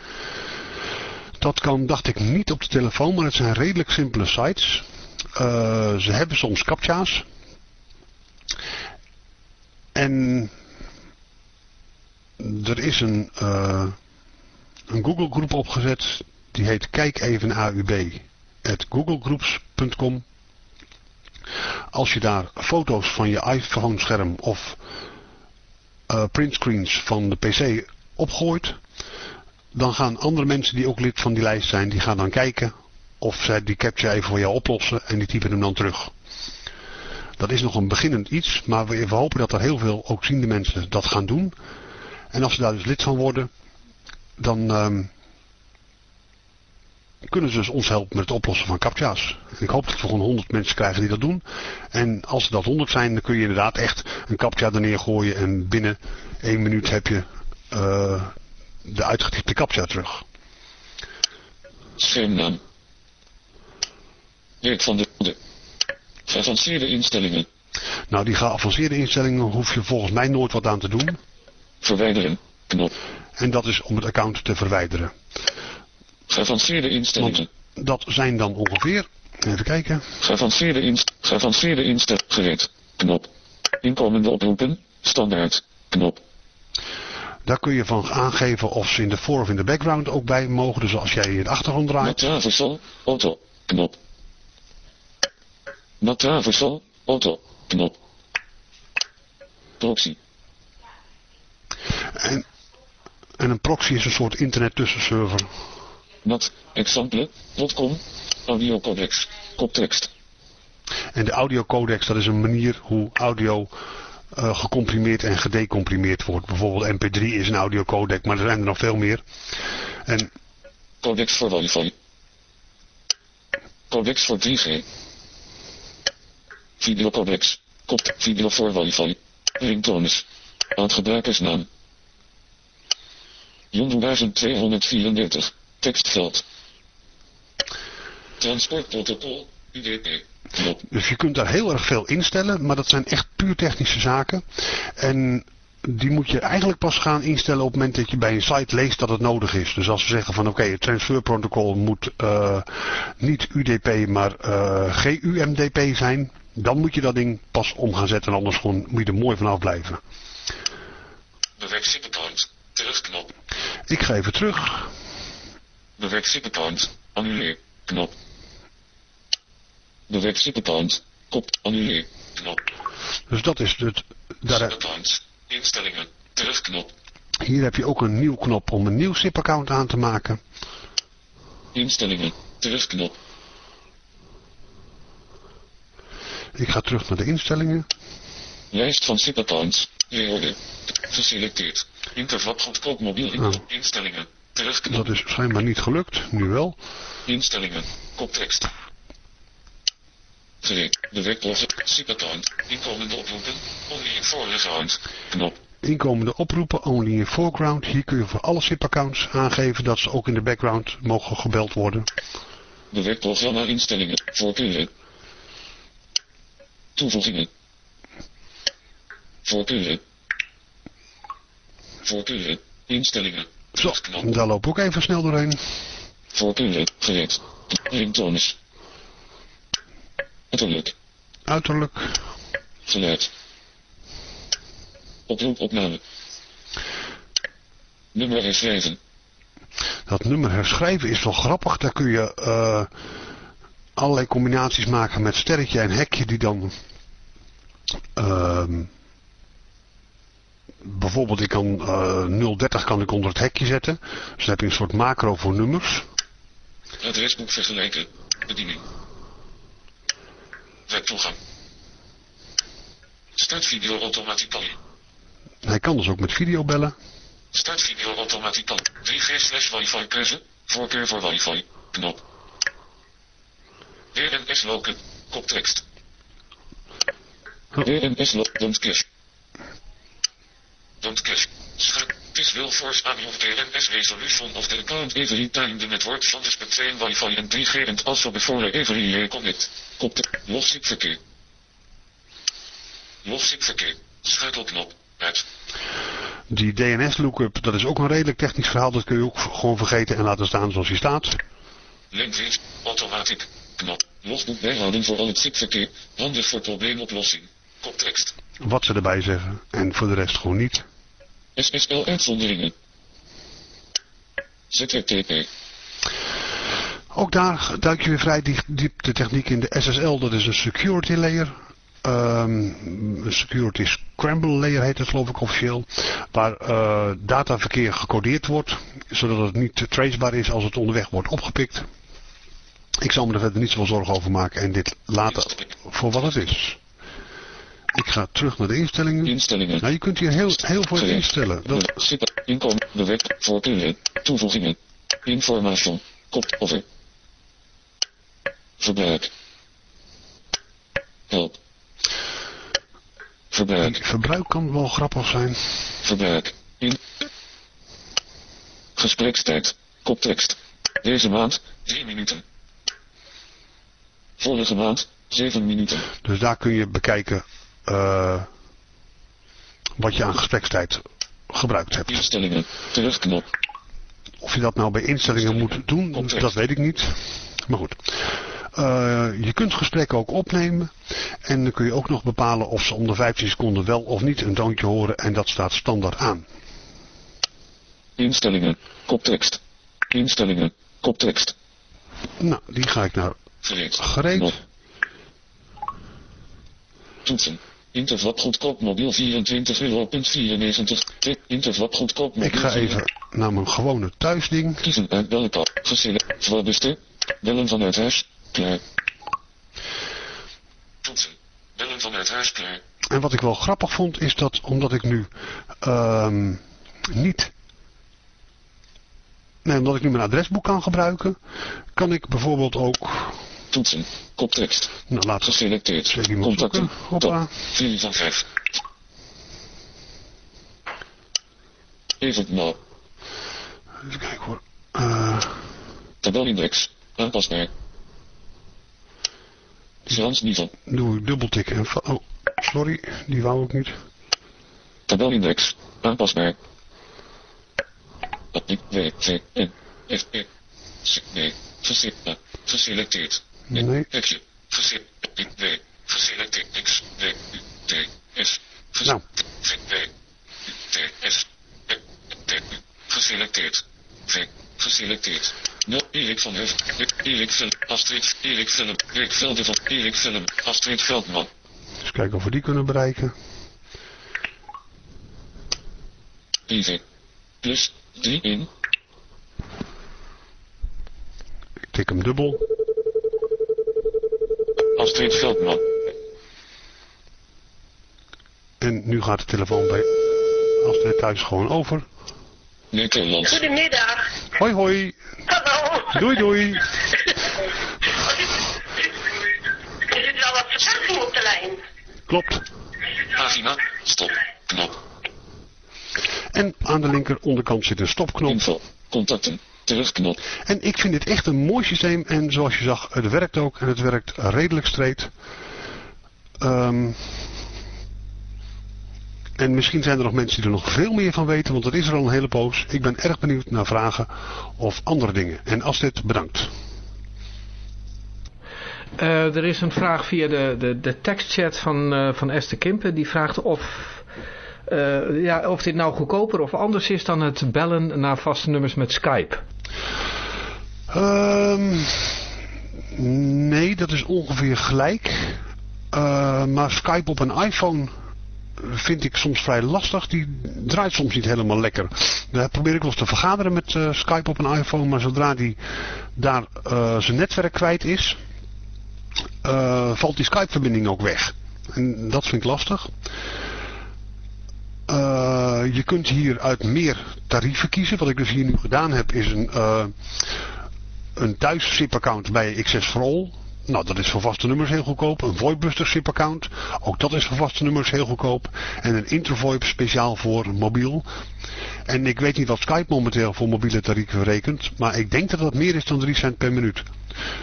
Dat kan, dacht ik, niet op de telefoon, maar het zijn redelijk simpele sites. Eh, ze hebben soms captcha's. En er is een, eh, een Google groep opgezet. Die heet Kijk even AUB. At googlegroups.com Als je daar foto's van je iPhone scherm of eh, printscreens van de PC opgooit. Dan gaan andere mensen die ook lid van die lijst zijn, die gaan dan kijken of zij die capture even voor jou oplossen en die typen hem dan terug. Dat is nog een beginnend iets, maar we, we hopen dat er heel veel ook ziende mensen dat gaan doen. En als ze daar dus lid van worden, dan ehm, kunnen ze dus ons helpen met het oplossen van captcha's. Ik hoop dat we gewoon 100 mensen krijgen die dat doen. En als er dat 100 zijn, dan kun je inderdaad echt een captcha er neergooien en binnen één minuut heb je eh, de uitgetypte captcha terug. Schermnaam. Werk van de, de geavanceerde instellingen. Nou, die geavanceerde instellingen hoef je volgens mij nooit wat aan te doen. Verwijderen. Knop. En dat is om het account te verwijderen. Geavanceerde instellingen. Dat zijn dan ongeveer, even kijken, Geavanceerde, inst geavanceerde instel. Gereed. Knop. Inkomende oproepen. Standaard. Knop. Daar kun je van aangeven of ze in de voor- of in de background ook bij mogen. Dus als jij in de achtergrond draait, Natraversal. Auto. Knop. Natraversal. Auto. Knop. Proxy. En, en een proxy is een soort internet tussenserver. Nat. Exemple.com. Audiocodex. Koptekst. En de audiocodex, dat is een manier hoe audio eh, gecomprimeerd en gedecomprimeerd wordt. Bijvoorbeeld MP3 is een audiocodec, maar er zijn er nog veel meer. En Codex voor wifi. Codex voor 3G. Videocodex. Kop. Video voor wifi. Ringtones. Aangebruikersnaam. Jondu 1234. Tekstveld. Transportprotocol. UDP. Dus je kunt daar heel erg veel instellen, maar dat zijn echt puur technische zaken. En die moet je eigenlijk pas gaan instellen op het moment dat je bij een site leest dat het nodig is. Dus als we zeggen van oké, het transferprotocol moet eh, niet UDP, maar eh, GUMDP zijn, dan moet je dat ding pas om gaan zetten en anders gewoon moet je er mooi vanaf blijven. Bewerk SIP-account. Terugknop. Ik ga even terug. Bewerk SIP-account. Annuleer. Knop. Bewerk SIP-account. Kop. Annuleer. Terugknop. Dus dat is het. Daar. Instellingen. Terugknop. hier heb je ook een nieuw knop om een nieuw SIP-account aan te maken. Instellingen. Terugknop. Ik ga terug naar de instellingen. Lijst van SIP-accounts. Geselecteerd. Intervat goedkoop mobiel in Oh. instellingen. Terugknop. Dat is schijnbaar niet gelukt. Nu wel. Instellingen. Koptekst. De webblogger. SIP-account. Inkomende oproepen. Only in foreground. Knop. Inkomende oproepen only in foreground. Hier kun je voor alle SIP-accounts aangeven dat ze ook in de background mogen gebeld worden. De webprogramma instellingen. Voorkeuren. Toevoegingen. Voorkeuren. Voorkeuren. Instellingen. Zo, daar loop ik ook even snel doorheen. Voorkeuren. Gereed. Ringtones. Uiterlijk. Uiterlijk. Geluid. Oproepopname. Nummer herschrijven. Dat nummer herschrijven is wel grappig. Daar kun je eh, allerlei combinaties maken met sterretje en hekje die dan... ehm, bijvoorbeeld ik kan eh 030 kan ik onder het hekje zetten. Dus dan heb je een soort macro voor nummers. Adresboek vergelijken. Bediening. Start video automatically. Hij kan dus ook met video bellen. Start video automatically. 3G slash wifi keuze. Voorkeur voor wifi. Knop. DNS loken. Koptekst. DNS loken. Don't cache. Don't cache. Schuik. This will force unlock DNS resolution of the account every time the network funds between wifi en 3G and also before every year connect. Koptekst. Loszip verkeer. Loszip verkeer. Schuikelknop. Uit. Die DNS lookup, dat is ook een redelijk technisch verhaal. Dat kun je ook gewoon vergeten en laten staan zoals hij staat. Language, automatiek, knop, logboek bijhouden voor al het zipverkeer, handig voor probleemoplossing, koptekst, Wat ze erbij zeggen. En voor de rest gewoon niet. SSL uitzonderingen, ZRTP, Ook daar duik je weer vrij diep, diep de techniek in de SSL. Dat is een security layer. Ehm, een security scramble layer heet het geloof ik officieel. Waar eh, dataverkeer gecodeerd wordt. Zodat het niet tracebaar is als het onderweg wordt opgepikt. Ik zal me er verder niet zoveel zorgen over maken. En dit laten voor wat het is. Ik ga terug naar de instellingen. Instellingen. Nou, je kunt hier heel, heel veel Gereed. instellen. Dat, inkomen, de web, voorkeuren, toevoegingen, informatie, kop, over, verbruik, help, verbruik, verbruik kan wel grappig zijn. verbruik, in, gesprekstijd, koptekst, deze maand, 3 minuten, vorige maand, 7 minuten, Dus daar kun je bekijken eh, wat je aan gesprekstijd gebruikt hebt. instellingen, terugknop, Of je dat nou bij instellingen moet doen, dat weet ik niet. Maar goed. Eh, je kunt gesprekken ook opnemen. En dan kun je ook nog bepalen of ze om de 15 seconden wel of niet een toontje horen. En dat staat standaard aan. instellingen, koptekst, instellingen, koptekst, Nou, die ga ik naar gereed, gereed. Toetsen. Intervlap goedkoop mobiel 24 euro. 94. Intervlap goedkoop mobiel. Ik ga even naar mijn gewone thuisding. Kiezen uit bellenpad. Geselecteerd. Voorbesten. Bellen vanuit huis. Klaar. Toetsen. Bellen vanuit huis. Klaar. En wat ik wel grappig vond is dat omdat ik nu ehm, niet... Nee, omdat ik nu mijn adresboek kan gebruiken, kan ik bijvoorbeeld ook... Toetsen. Koptekst. Nou, we Geselecteerd. Contacten. Hoppa. Top. 4 van 5. Even nou. Even kijken hoor. Eh, Tabelindex. Aanpasbaar. Frans niveau. doe ik dubbeltik en... va- Oh, sorry, die wou ik niet. Tabelindex. Aanpasbaar. A, I, W, V, N, F, Nee. Nou. Geselecteerd. Geselecteerd. 0, Erik van Heuvel. Erik Film, Astrid, Erik Erik Velden van Erik Film, Astrid Veldman. Dus kijken of we die kunnen bereiken. Even. Plus 3 in. Ik tik hem dubbel. Astrid Veldman. En nu gaat de telefoon bij Astrid thuis gewoon over. Nederland. Goedemiddag. Hoi hoi. Hallo. Doei doei. Er zit wel wat vertraging op de lijn. Klopt. Pagina. Stop. Knop. En aan de linker onderkant zit een stopknop. Info. Contacten. Terugknop. En ik vind dit echt een mooi systeem. En zoals je zag, het werkt ook. En het werkt redelijk streed. Ehm, en misschien zijn er nog mensen die er nog veel meer van weten. Want er is er al een hele poos. Ik ben erg benieuwd naar vragen of andere dingen. En Astrid, bedankt. Eh, er is een vraag via de, de, de tekstchat van, eh, van Esther Kimpen. Die vraagt of, eh, ja, of dit nou goedkoper of anders is dan het bellen naar vaste nummers met Skype. Ehm, nee, dat is ongeveer gelijk. Eh, maar Skype op een iPhone vind ik soms vrij lastig. Die draait soms niet helemaal lekker. Daar probeer ik wel eens te vergaderen met eh, Skype op een iPhone. Maar zodra die daar eh, zijn netwerk kwijt is, valt die Skype-verbinding ook weg. En dat vind ik lastig. Eh, je kunt hier uit meer tarieven kiezen. Wat ik dus hier nu gedaan heb is een, eh, een thuis SIP-account bij Access for All. Nou, dat is voor vaste nummers heel goedkoop. Een VoIP-Buster SIP-account. Ook dat is voor vaste nummers heel goedkoop. En een Intervoip speciaal voor mobiel. En ik weet niet wat Skype momenteel voor mobiele tarieven rekent. Maar ik denk dat dat meer is dan 3 cent per minuut.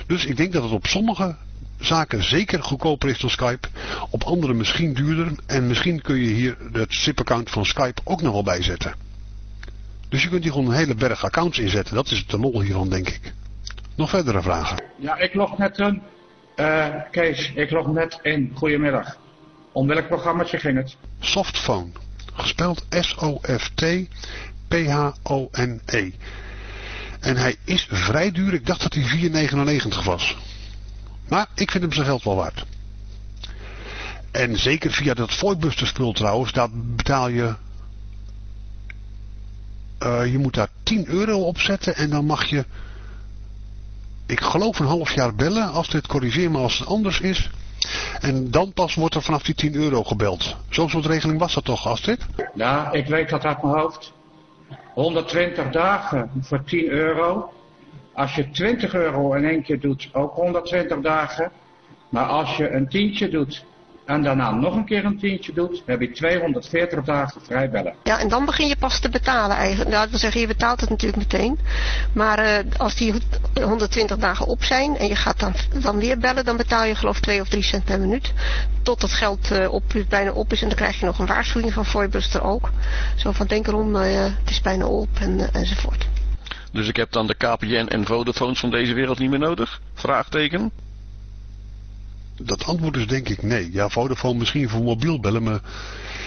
Dus ik denk dat het op sommige zaken zeker goedkoper is dan Skype. Op andere misschien duurder. En misschien kun je hier het SIP-account van Skype ook nog wel bijzetten. Dus je kunt hier gewoon een hele berg accounts inzetten. Dat is de lol hiervan, denk ik. Nog verdere vragen? Ja, ik log net in. Eh, Kees, ik log net in. Goedemiddag. Om welk programmaatje ging het? Softphone. Gespeld S-O-F-T-P-H-O-N-E. En hij is vrij duur. Ik dacht dat hij 4,99 was. Maar ik vind hem zijn geld wel waard. En zeker via dat Voidbuster spul trouwens, daar betaal je... eh, je moet daar 10 euro op zetten en dan mag je... Ik geloof een half jaar bellen, als dit corrigeer me als het anders is. En dan pas wordt er vanaf die 10 euro gebeld. Zo'n soort regeling was dat toch, Astrid? Ja, ik weet dat uit mijn hoofd. 120 dagen voor 10 euro. Als je 20 euro in één keer doet, ook 120 dagen. Maar als je een tientje doet en daarna nog een keer een tientje doet, heb je 240 dagen vrijbellen. Ja, en dan begin je pas te betalen eigenlijk. Nou, dat wil zeggen, je betaalt het natuurlijk meteen. Maar eh, als die 120 dagen op zijn en je gaat dan, dan weer bellen, dan betaal je geloof 2 of 3 cent per minuut. Tot het geld eh, op, bijna op is en dan krijg je nog een waarschuwing van Voibuster ook. Zo van denk erom, eh, het is bijna op en, enzovoort. Dus ik heb dan de KPN en Vodafones van deze wereld niet meer nodig? Vraagteken. Dat antwoord is denk ik nee. Ja, Vodafone misschien voor mobiel bellen, maar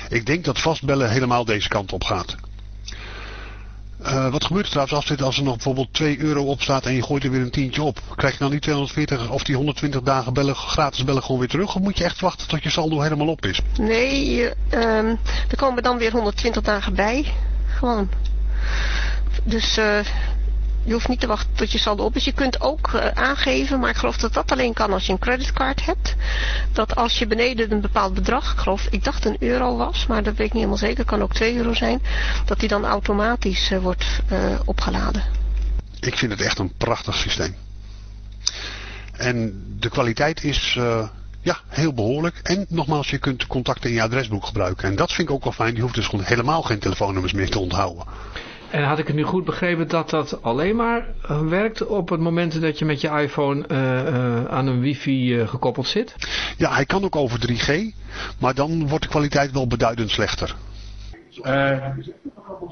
ik denk dat vastbellen helemaal deze kant op gaat. Eh, wat gebeurt er trouwens als, dit, als er nog bijvoorbeeld 2 euro op staat en je gooit er weer een tientje op? Krijg je dan die 240 of die 120 dagen bellen, gratis bellen gewoon weer terug? Of moet je echt wachten tot je saldo helemaal op is? Nee, ehm, er komen dan weer 120 dagen bij. Gewoon. Dus eh, je hoeft niet te wachten tot je saldo op is. Je kunt ook eh, aangeven, maar ik geloof dat dat alleen kan als je een creditcard hebt. Dat als je beneden een bepaald bedrag, ik geloof, ik dacht een euro was, maar dat weet ik niet helemaal zeker, kan ook 2 euro zijn, dat die dan automatisch eh, wordt opgeladen. Ik vind het echt een prachtig systeem. En de kwaliteit is ja, heel behoorlijk. En nogmaals, je kunt contacten in je adresboek gebruiken. En dat vind ik ook wel fijn. Je hoeft dus gewoon helemaal geen telefoonnummers meer te onthouden. En had ik het nu goed begrepen dat dat alleen maar eh, werkt op het moment dat je met je iPhone eh, eh, aan een wifi eh, gekoppeld zit? Ja, hij kan ook over 3G. Maar dan wordt de kwaliteit wel beduidend slechter. Eh,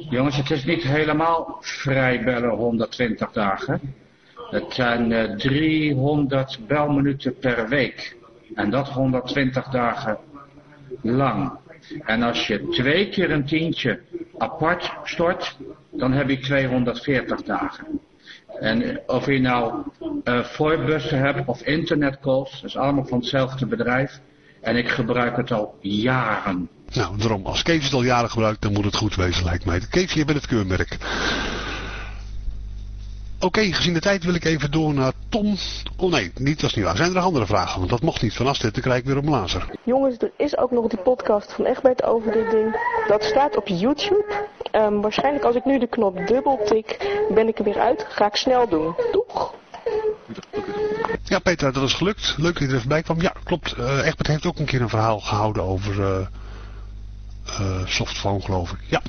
jongens, het is niet helemaal vrij bellen 120 dagen. Het zijn eh, 300 belminuten per week. En dat 120 dagen lang. En als je twee keer een tientje apart stort, dan heb je 240 dagen. En of je nou eh voorbussen hebt of internetcalls, dat is allemaal van hetzelfde bedrijf. En ik gebruik het al jaren. Nou, daarom, als Kees het al jaren gebruikt, dan moet het goed wezen, lijkt mij. Kees, je bent het keurmerk. Oké, gezien de tijd wil ik even door naar Tom. Oh nee, niet, dat is niet waar. Zijn er nog andere vragen? Want dat mocht niet. Van Astrid, dan krijg ik weer op mijn lazer. Jongens, er is ook nog die podcast van Egbert over dit ding. Dat staat op YouTube. Ehm, waarschijnlijk als ik nu de knop dubbel tik, ben ik er weer uit. Ga ik snel doen. Doeg! Ja, Petra, dat is gelukt. Leuk dat je er even bij kwam. Ja, klopt. Uh, Egbert heeft ook een keer een verhaal gehouden over uh, uh, softphone, geloof ik. Ja.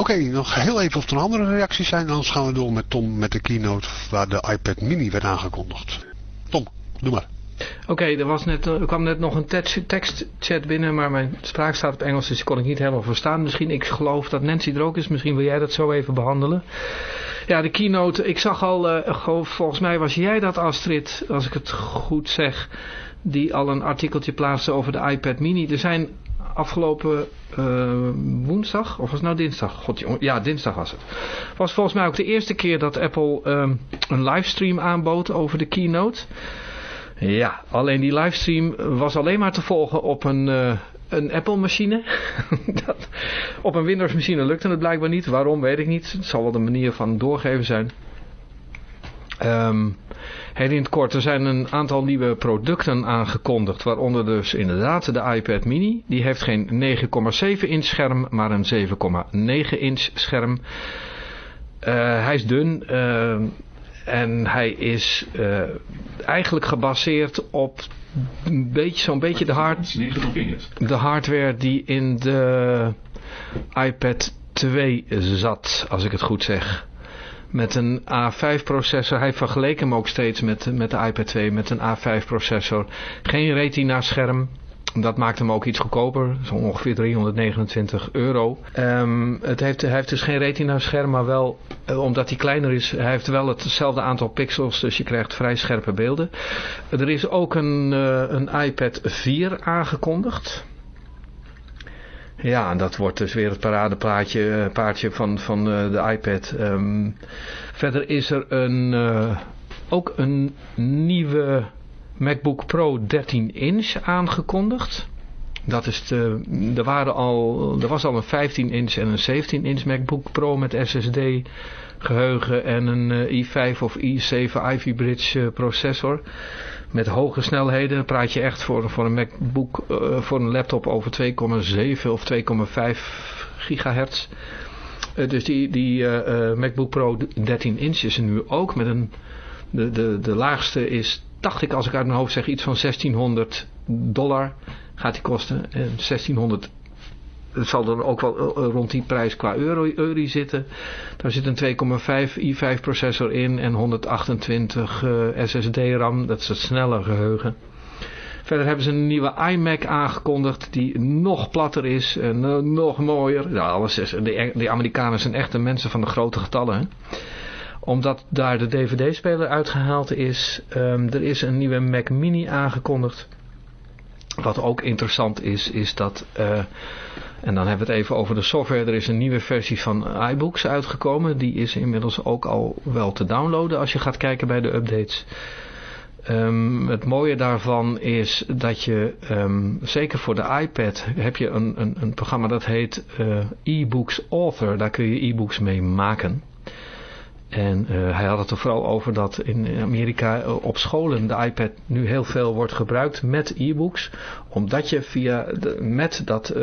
Oké, nog heel even of er andere reacties zijn. Anders gaan we door met Tom met de keynote waar de iPad mini werd aangekondigd. Tom, doe maar. Oké, er, was net, er kwam net nog een tekstchat binnen, maar mijn spraak staat op Engels, dus die kon ik niet helemaal verstaan. Misschien, ik geloof dat Nancy er ook is, misschien wil jij dat zo even behandelen. Ja, de keynote, ik zag al, uh, volgens mij was jij dat Astrid, als ik het goed zeg, die al een artikeltje plaatste over de iPad mini. Er zijn afgelopen uh, woensdag, of was het nou dinsdag? God, ja, dinsdag was het. Was volgens mij ook de eerste keer dat Apple um, een livestream aanbood over de keynote. Ja, alleen die livestream was alleen maar te volgen op een, uh, een Apple machine. dat, op een Windows machine lukte het blijkbaar niet. Waarom weet ik niet. Het zal wel de manier van doorgeven zijn. Um, heel in het kort, er zijn een aantal nieuwe producten aangekondigd, waaronder dus inderdaad de iPad mini. Die heeft geen 9,7 inch scherm, maar een 7,9 inch scherm. Uh, hij is dun uh, en hij is uh, eigenlijk gebaseerd op een beetje, zo'n beetje de, hard, de hardware die in de iPad 2 zat, als ik het goed zeg met een A5 processor. Hij vergeleek hem ook steeds met, met de iPad 2 met een A5 processor. Geen retina scherm. Dat maakt hem ook iets goedkoper, zo ongeveer 329 euro. Um, het heeft, hij heeft dus geen retina scherm, maar wel, uh, omdat hij kleiner is, hij heeft wel hetzelfde aantal pixels, dus je krijgt vrij scherpe beelden. Er is ook een, uh, een iPad 4 aangekondigd. Ja, dat wordt dus weer het paradepaardje paardje van, van uh, de iPad. Um, verder is er een, uh, ook een nieuwe MacBook Pro 13 inch aangekondigd. Dat is de, er, waren al, er was al een 15 inch en een 17 inch MacBook Pro met SSD geheugen en een uh, i5 of i7 Ivy Bridge processor met hoge snelheden praat je echt voor, voor een MacBook, uh, voor een laptop over 2,7 of 2,5 gigahertz. Uh, dus die, die uh, MacBook Pro 13 inch is er nu ook met een, de, de, de laagste is, dacht ik als ik uit mijn hoofd zeg, iets van 1600 dollar gaat die kosten. En 1600 het zal dan ook wel rond die prijs qua euro, euro zitten. Daar zit een 2,5 i5 processor in en 128 uh, SSD RAM, dat is het snelle geheugen. Verder hebben ze een nieuwe iMac aangekondigd die nog platter is en nog mooier. Alles is, de, Amerikanen zijn echte mensen van de grote getallen. Hè? Omdat daar de DVD-speler uitgehaald is. Um, er is een nieuwe Mac Mini aangekondigd. Wat ook interessant is, is dat... en dan hebben we het even over de software. Er is een nieuwe versie van iBooks uitgekomen. Die is inmiddels ook al wel te downloaden als je gaat kijken bij de updates. Um, het mooie daarvan is dat je, um, zeker voor de iPad, heb je een, een, een programma dat heet uh, eBooks Author. Daar kun je e-books mee maken. En uh, hij had het er vooral over dat in Amerika uh, op scholen de iPad nu heel veel wordt gebruikt met e-books. Omdat je via de, met dat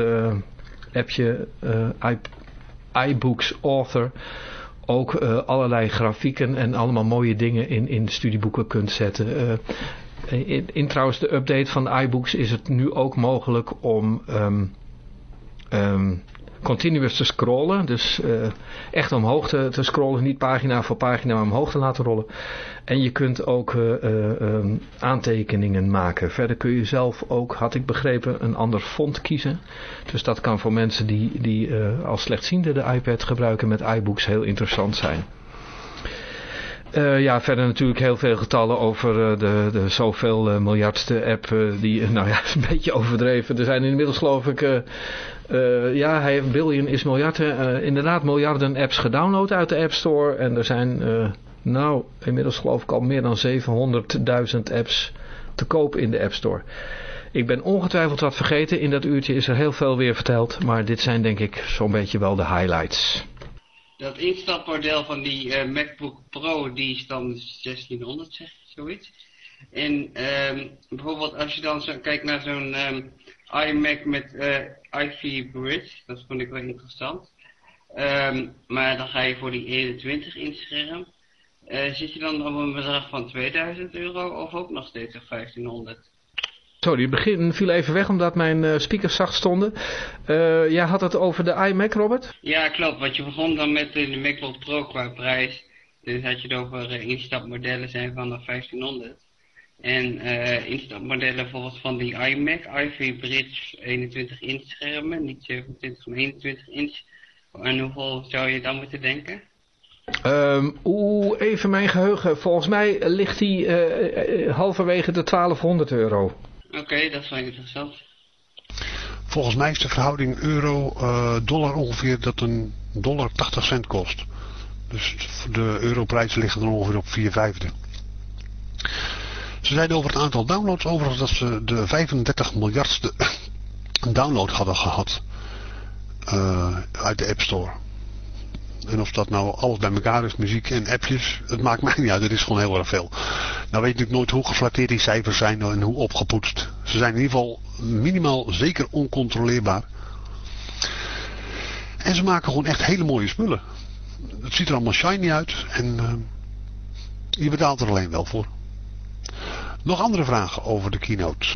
uh, appje iBooks Author ook allerlei grafieken en allemaal mooie dingen in, in studieboeken kunt zetten. In, in, trouwens de update van iBooks is het nu ook mogelijk om... Um, um, continuous te scrollen. Dus uh, echt omhoog te, te, scrollen. Niet pagina voor pagina, maar omhoog te laten rollen. En je kunt ook uh, uh, um, aantekeningen maken. Verder kun je zelf ook, had ik begrepen, een ander font kiezen. Dus dat kan voor mensen die, die als slechtziende de iPad gebruiken met iBooks heel interessant zijn. Ja, verder natuurlijk heel veel getallen over de, de zoveel miljardste app. die, nou ja, is een beetje overdreven. Er zijn inmiddels geloof ik, ja, hij heeft billion is miljarden, inderdaad miljarden apps gedownload uit de App Store. En er zijn, nou, inmiddels geloof ik al meer dan 700.000 apps te koop in de App Store. Ik ben ongetwijfeld wat vergeten. In dat uurtje is er heel veel weer verteld. Maar dit zijn denk ik zo'n beetje wel de highlights. Dat instapmodel van die eh, MacBook Pro, die is dan 1600, zeg zoiets. En ehm, bijvoorbeeld als je dan zo kijkt naar zo'n ehm, iMac met uh, Ivy Bridge, dat vond ik wel interessant. Ehm, maar dan ga je voor die 21 inch scherm. Eh, zit je dan op een bedrag van 2000 euro of ook nog steeds op 1500? Sorry, het begin viel even weg omdat mijn uh, speakers zacht stonden. Uh, jij had het over de iMac, Robert? Ja, klopt. Want je begon dan met de MacBook Pro qua prijs. Dus had je het over instapmodellen zijn vanaf 1500. En instapmodellen bijvoorbeeld van die iMac, Ivy Bridge 21 inch schermen, niet 27 maar 21 inch. En hoeveel zou je dan moeten denken? Um, oeh, even mijn geheugen. Volgens mij ligt die halverwege de 1200 euro. Oké, okay, dat is wel interessant. Volgens mij is de verhouding euro-dollar uh, ongeveer dat een dollar 80 cent kost. Dus de europrijs liggen dan ongeveer op 4 vijfde. Ze zeiden over het aantal downloads overigens dat ze de 35 miljardste download hadden gehad uh, uit de App Store. En of dat nou alles bij elkaar is, muziek en appjes, het maakt mij niet uit. Het is gewoon heel erg veel. Nou weet ik nooit hoe geflatteerd die cijfers zijn en hoe opgepoetst. Ze zijn in ieder geval minimaal zeker oncontroleerbaar. En ze maken gewoon echt hele mooie spullen. Het ziet er allemaal shiny uit en uh, je betaalt er alleen wel voor. Nog andere vragen over de keynote?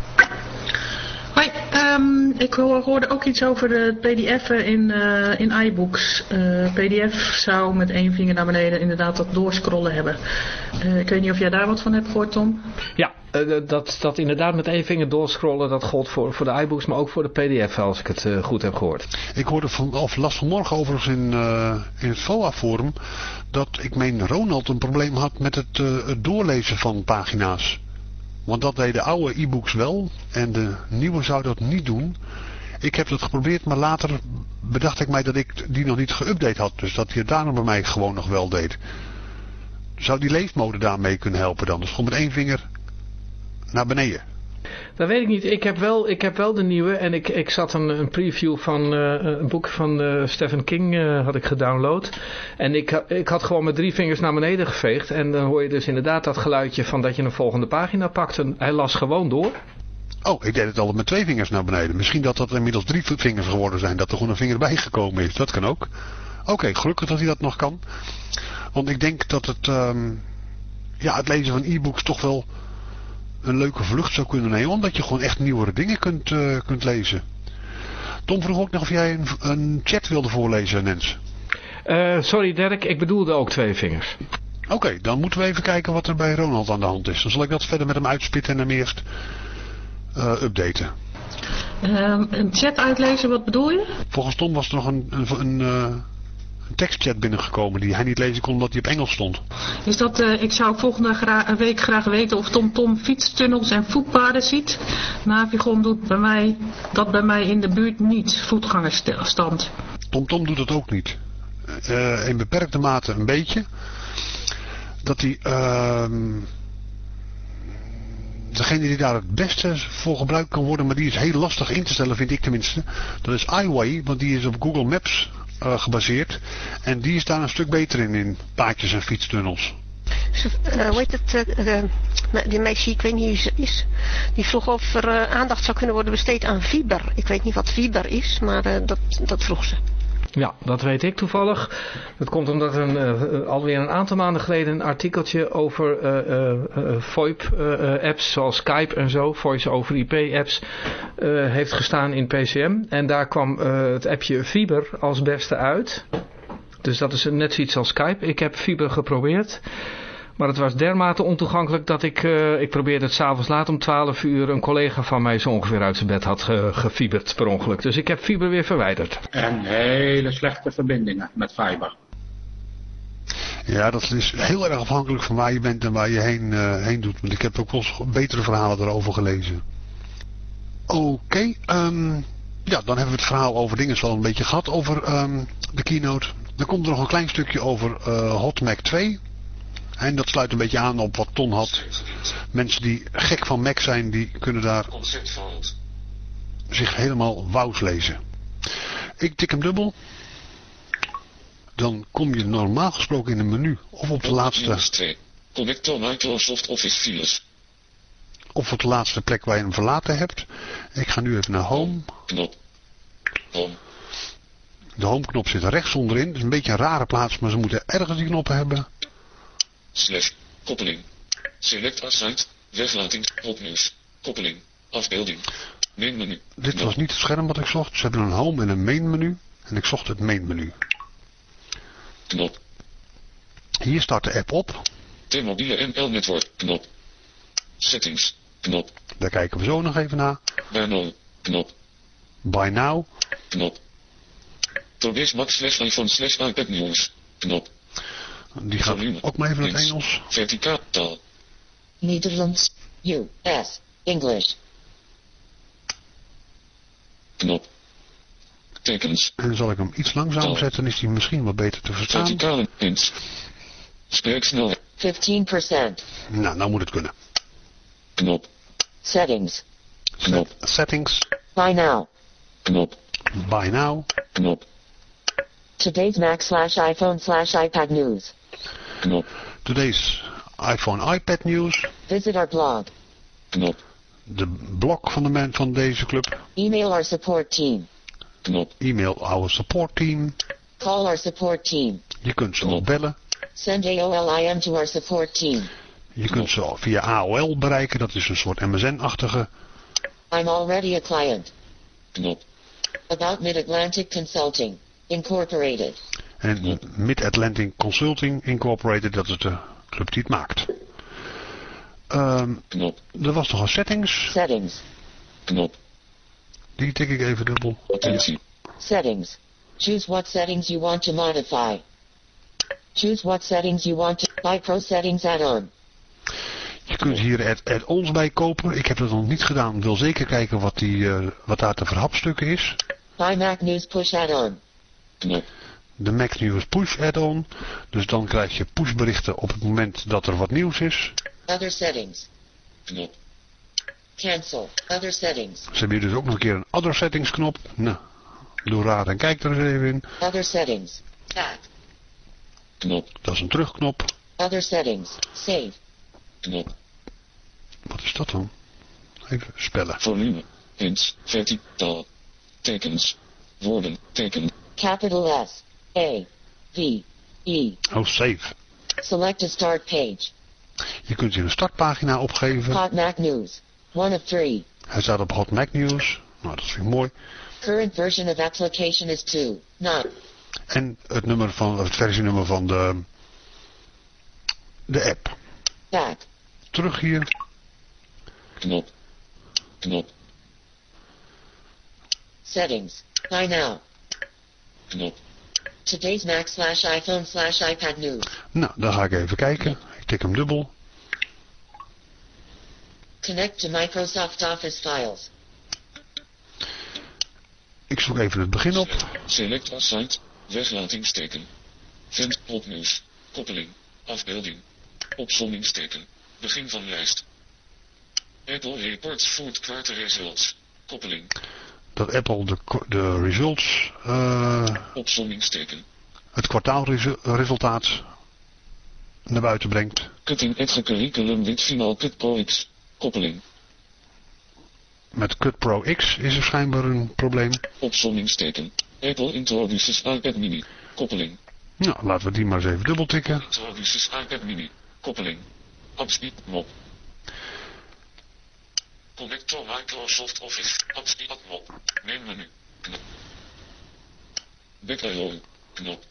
Hoi, um, ik hoorde ook iets over de pdf'en in, uh, in iBooks. Uh, pdf zou met één vinger naar beneden inderdaad dat doorscrollen hebben. Uh, ik weet niet of jij daar wat van hebt gehoord, Tom? Ja, dat, dat inderdaad met één vinger doorscrollen, dat gold voor, voor de iBooks, maar ook voor de pdf, als ik het goed heb gehoord. Ik hoorde van, of las vanmorgen overigens in, in het FOA-forum dat ik meen Ronald een probleem had met het, het doorlezen van pagina's. Want dat deed de oude e-books wel en de nieuwe zou dat niet doen. Ik heb dat geprobeerd, maar later bedacht ik mij dat ik die nog niet geüpdate had. Dus dat hij het daarom bij mij gewoon nog wel deed. Zou die leefmode daarmee kunnen helpen dan? Dus gewoon met één vinger naar beneden. Dat weet ik niet. Ik heb wel, ik heb wel de nieuwe en ik, ik zat een, een preview van uh, een boek van uh, Stephen King uh, had ik gedownload. En ik, ik had gewoon met drie vingers naar beneden geveegd. En dan hoor je dus inderdaad dat geluidje van dat je een volgende pagina pakt. En hij las gewoon door. Oh, ik deed het altijd met twee vingers naar beneden. Misschien dat dat inmiddels drie vingers geworden zijn. Dat er gewoon een vinger bijgekomen is. Dat kan ook. Oké, gelukkig dat hij dat nog kan. Want ik denk dat het, um, ja, het lezen van e-books toch wel een leuke vlucht zou kunnen nemen. Omdat je gewoon echt nieuwere dingen kunt, uh, kunt lezen. Tom vroeg ook nog of jij een, een chat wilde voorlezen, Nens. Uh, sorry Dirk, ik bedoelde ook twee vingers. Oké, okay, dan moeten we even kijken wat er bij Ronald aan de hand is. Dan zal ik dat verder met hem uitspitten en hem eerst uh, updaten. Um, een chat uitlezen, wat bedoel je? Volgens Tom was er nog een, een, een, een tekstchat binnengekomen die hij niet lezen kon omdat hij op Engels stond. Is dat, uh, ik zou volgende gra week graag weten of Tom Tom fietstunnels en voetpaden ziet. Navigon doet bij mij, dat bij mij in de buurt niet, voetgangersstand. Tom Tom doet dat ook niet. Uh, in beperkte mate een beetje. Dat hij... Uh, degene die daar het beste voor gebruikt kan worden, maar die is heel lastig in te stellen, vind ik tenminste. Dat is iWay, want die is op Google Maps uh, gebaseerd. En die is daar een stuk beter in, in paadjes en fietstunnels. Uh, hoe heet het, uh, die meisje, ik weet niet wie ze is, die vroeg of er aandacht zou kunnen worden besteed aan fiber. Ik weet niet wat fiber is, maar dat, dat vroeg ze. Ja, dat weet ik toevallig. Dat komt omdat een, uh, alweer een aantal maanden geleden een artikeltje over uh, VoIP-apps zoals Skype en zo, Voice over IP-apps, heeft gestaan in PCM. En daar kwam het appje Fiber als beste uit. Dus dat is net zoiets als Skype. Ik heb Fiber geprobeerd. Maar het was dermate ontoegankelijk dat ik, uh, ik probeerde het s'avonds laat om 12 uur een collega van mij zo ongeveer uit zijn bed had ge gefiberd per ongeluk. Dus ik heb fiber weer verwijderd. En hele slechte verbindingen met fiber. Ja, dat is heel erg afhankelijk van waar je bent en waar je heen, uh, heen doet. Want ik heb ook wel betere verhalen erover gelezen. Oké, okay, um, ja, dan hebben we het verhaal over dingen wel een beetje gehad over um, de keynote. Dan komt er nog een klein stukje over uh, Hot Mac 2. En dat sluit een beetje aan op wat Ton had Mensen die gek van Mac zijn, die kunnen daar zich helemaal wous lezen. Ik tik hem dubbel. Dan kom je normaal gesproken in een menu. Of op de laatste, Minus 2. Connector Microsoft Office files. of op de laatste plek waar je hem verlaten hebt. Ik ga nu even naar Home. Knop. Home. De Home knop zit rechts onderin. Dat is een beetje een rare plaats, maar ze moeten ergens die knoppen hebben. Slash. Koppeling. Select aside. Weglating. Hotnews. Koppeling. Afbeelding. Main menu. Dit was niet het scherm wat ik zocht. Ze hebben een Home en een Main menu. En ik zocht het Main menu. Knop. Hier staat de app op. T-Mobile NL Network. Knop. Settings. Knop. Daar kijken we zo nog even naar. Bijno. Knop. By Now. Knop. Max slash iPhone slash iPad News. Knop. Die gaat ook maar even in het. Engels. Verticaal taal. Nederlands. U.S. English. Knop. Tekens. En zal ik hem iets langzamer zetten, is hij misschien wat beter te verstaan. Verticale ins. Spreeksnelheid. 15%. Nou, nou moet het kunnen. Knop. Settings. Knop. Settings. By now. Knop. By now. Knop. Today's Mac slash iPhone slash iPad news. Knop. Today's iPhone iPad News. Visit our blog. Knop. De blog van, de man, van deze club. Email our support team. Knop. E-mail our support team. Call our support team. Je kunt ze ook bellen. Send AOLIM to our support team. Je kunt ze via AOL bereiken. Dat is een soort MSN-achtige. I'm already a client. Knop. About Mid-Atlantic Consulting. Incorporated. En Mid-Atlantic Consulting Incorporated, dat is de club die het maakt. Knop. er was nog een settings. Settings. Knop. Die tik ik even dubbel. Attentie. Settings. Choose what settings you want to modify. Choose what settings you want to Pro Settings add-on. Je kunt hier add- add-ons bij kopen. Ik heb dat nog niet gedaan. Wil zeker kijken wat, die, eh, wat daar te verhapstukken is. Buy Mac News Push add-on. Knop. De Mac News Push add-on. Dus dan krijg je pushberichten op het moment dat er wat nieuws is. Other settings. Knop. Cancel. Other settings. Ze hebben hier dus ook nog een keer een Other Settings knop. Nou, doe raad en kijk er eens even in. Other settings. Back. Knop. Dat is een terugknop. Other settings. Save. Knop. Wat is dat dan? Even spellen. Volume. Ins. Verticaal. Tekens. Woorden. Teken. Capital S. A. V. E. Oh, save. Select a start page. Je kunt hier een startpagina opgeven. Hot Mac News. One of three. Hij staat op Hot Mac News. Nou, dat vind ik mooi. Current version of application is 2. Not. En het nummer van het versienummer van de, de app. Back. Terug hier. Knop. Knop. Settings. Buy now. Knop. Today's Mac slash iPhone slash iPad news. Nou, dan ga ik even kijken. Ik tik hem dubbel. Connect to Microsoft Office files. Ik zoek even het begin op. Select aside. Weglatingsteken. Vent. Hotnews. Koppeling. Afbeelding. Opzommingsteken. Begin van lijst. Apple reports food quarter results. Koppeling. Dat Apple de, de results, eh, Opzommingsteken. het kwartaalresultaat naar buiten brengt. Cutting edge curriculum with final cut pro X. Koppeling. Met Cut Pro X is er schijnbaar een probleem. Opzommingsteken. Apple introduces iPad mini. Koppeling. Nou, laten we die maar eens even dubbel tikken. Introduces iPad mini. Koppeling. Appspeed mop. Connector Microsoft Office. Appspeed mop. Main menu. Knop. Knop.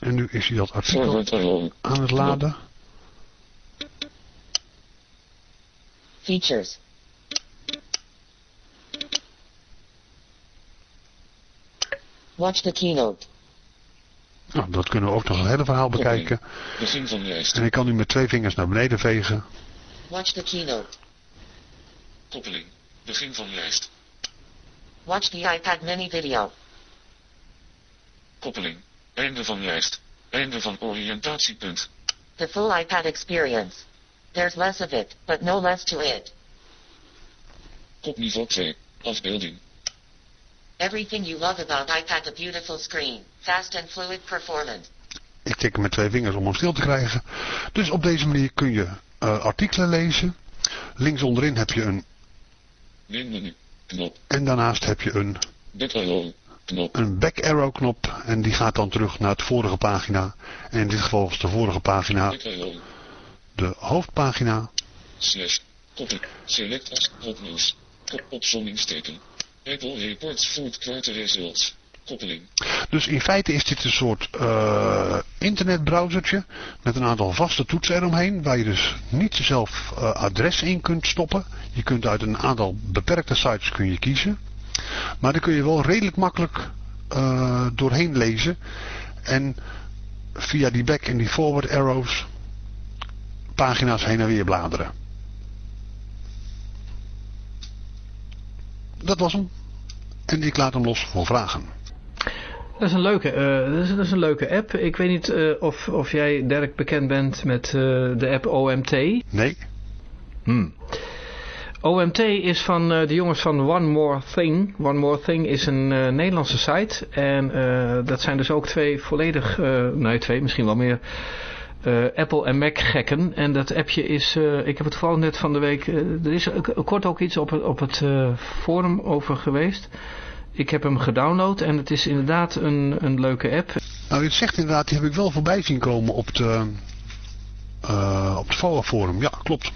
En nu is hij dat artikel aan het laden. Features. Watch the keynote. Nou, dat kunnen we ook nog het hele verhaal bekijken. Begin van lijst. En ik kan nu met twee vingers naar beneden vegen. Watch the keynote. Koppeling. Begin van lijst. Watch the iPad mini video. Koppeling. Einde van lijst. Einde van oriëntatiepunt. The full iPad experience. There's less of it, but no less to it. Kopniveau 2. Afbeelding. Everything you love about iPad, a beautiful screen, fast and fluid performance. Ik tik met twee vingers om hem stil te krijgen. Dus op deze manier kun je uh, artikelen lezen. Links onderin heb je een... Knop. En daarnaast heb je een... Back arrow. Knop. Een back arrow knop. En die gaat dan terug naar het vorige pagina. En in dit geval was de vorige pagina... De hoofdpagina. Slash. Koppel. Select as. Opnieuws. Opzommingsteken. Apple reports food quarter results. Dus in feite is dit een soort uh, internetbrowsertje met een aantal vaste toetsen eromheen, waar je dus niet zelf uh, adres in kunt stoppen. Je kunt uit een aantal beperkte sites kun je kiezen. Maar daar kun je wel redelijk makkelijk uh, doorheen lezen. En via die back en die forward arrows pagina's heen en weer bladeren. Dat was hem. En ik laat hem los voor vragen. Dat is een leuke, uh, dat is, dat is, een leuke app. Ik weet niet uh, of, of jij, Dirk, bekend bent met uh, de app OMT. Nee. Hmm. OMT is van de jongens van One More Thing. One More Thing is een Nederlandse site. En dat zijn dus ook twee volledig, nee twee, misschien wel meer... Apple en Mac gekken. En dat appje is, ik heb het vooral net van de week, er is kort ook iets op het, op het forum over geweest. Ik heb hem gedownload en het is inderdaad een, een leuke app. Nou, je zegt inderdaad, die heb ik wel voorbij zien komen op, de, uh, op het forum. Ja, klopt.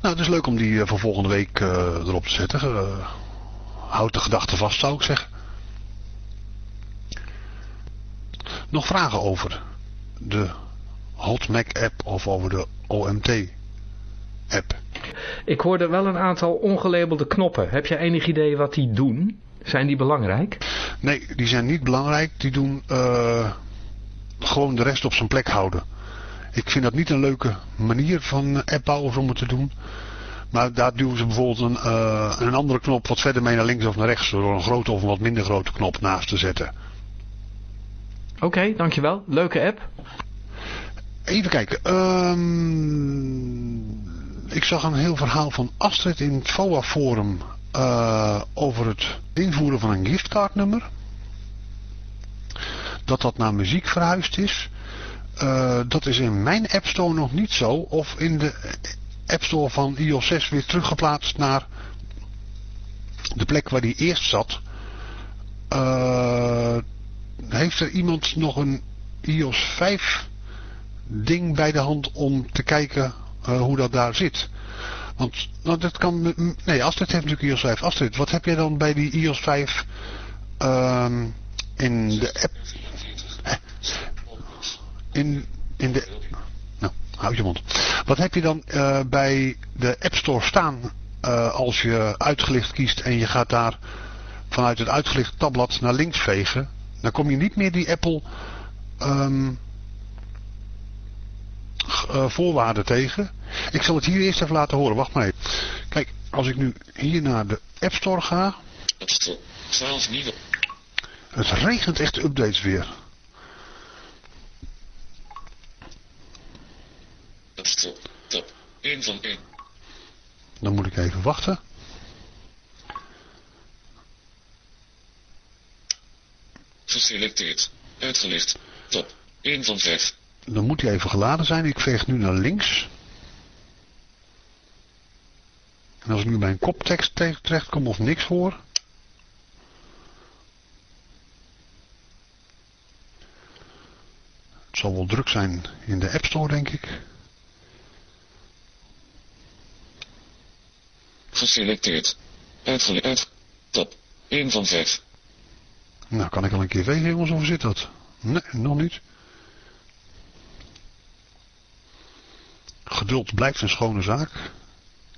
Nou, het is leuk om die uh, voor volgende week uh, erop te zetten. houd de gedachte vast, zou ik zeggen. Nog vragen over de Hot Mac app of over de OMT app? Ik hoorde wel een aantal ongelabelde knoppen. Heb jij enig idee wat die doen? Zijn die belangrijk? Nee, die zijn niet belangrijk. Die doen uh, gewoon de rest op zijn plek houden. Ik vind dat niet een leuke manier van appbouwers om het te doen. Maar daar duwen ze bijvoorbeeld een, uh, een andere knop wat verder mee naar links of naar rechts. Door een grote of een wat minder grote knop naast te zetten. Oké, okay, dankjewel. Leuke app. Even kijken. Um, ik zag een heel verhaal van Astrid in het VOA forum uh, over het invoeren van een giftcardnummer. Dat dat naar muziek verhuisd is. Uh, dat is in mijn App Store nog niet zo. Of in de App Store van iOS 6 weer teruggeplaatst naar de plek waar die eerst zat. Uh, heeft er iemand nog een iOS 5 ding bij de hand om te kijken hoe dat daar zit. Want nou, dat kan... Nee, Astrid heeft natuurlijk iOS 5. Astrid, wat heb jij dan bij die iOS 5 um, in de app... In, in de... Nou, houd je mond. Wat heb je dan uh, bij de App Store staan uh, als je uitgelicht kiest en je gaat daar vanuit het uitgelicht tabblad naar links vegen? Dan kom je niet meer die Apple... Um, uh, voorwaarden tegen. Ik zal het hier eerst even laten horen. Wacht maar even. Kijk, als ik nu hier naar de App Store ga. App Store. 12 nieuwe. Het regent echt updates weer. App Store. Top. 1 van 1. Dan moet ik even wachten. Geselecteerd. Uitgelicht. Top. 1 van 5 dan moet hij even geladen zijn. Ik veeg nu naar links. En als ik nu bij een koptekst terecht kom of niks hoor. Het zal wel druk zijn in de App Store, denk ik. Geselecteerd. Uitgeleid. Top. 1 van 5. Nou, kan ik al een keer vegen, jongens, of zit dat? Nee, nog niet. Geduld blijft een schone zaak.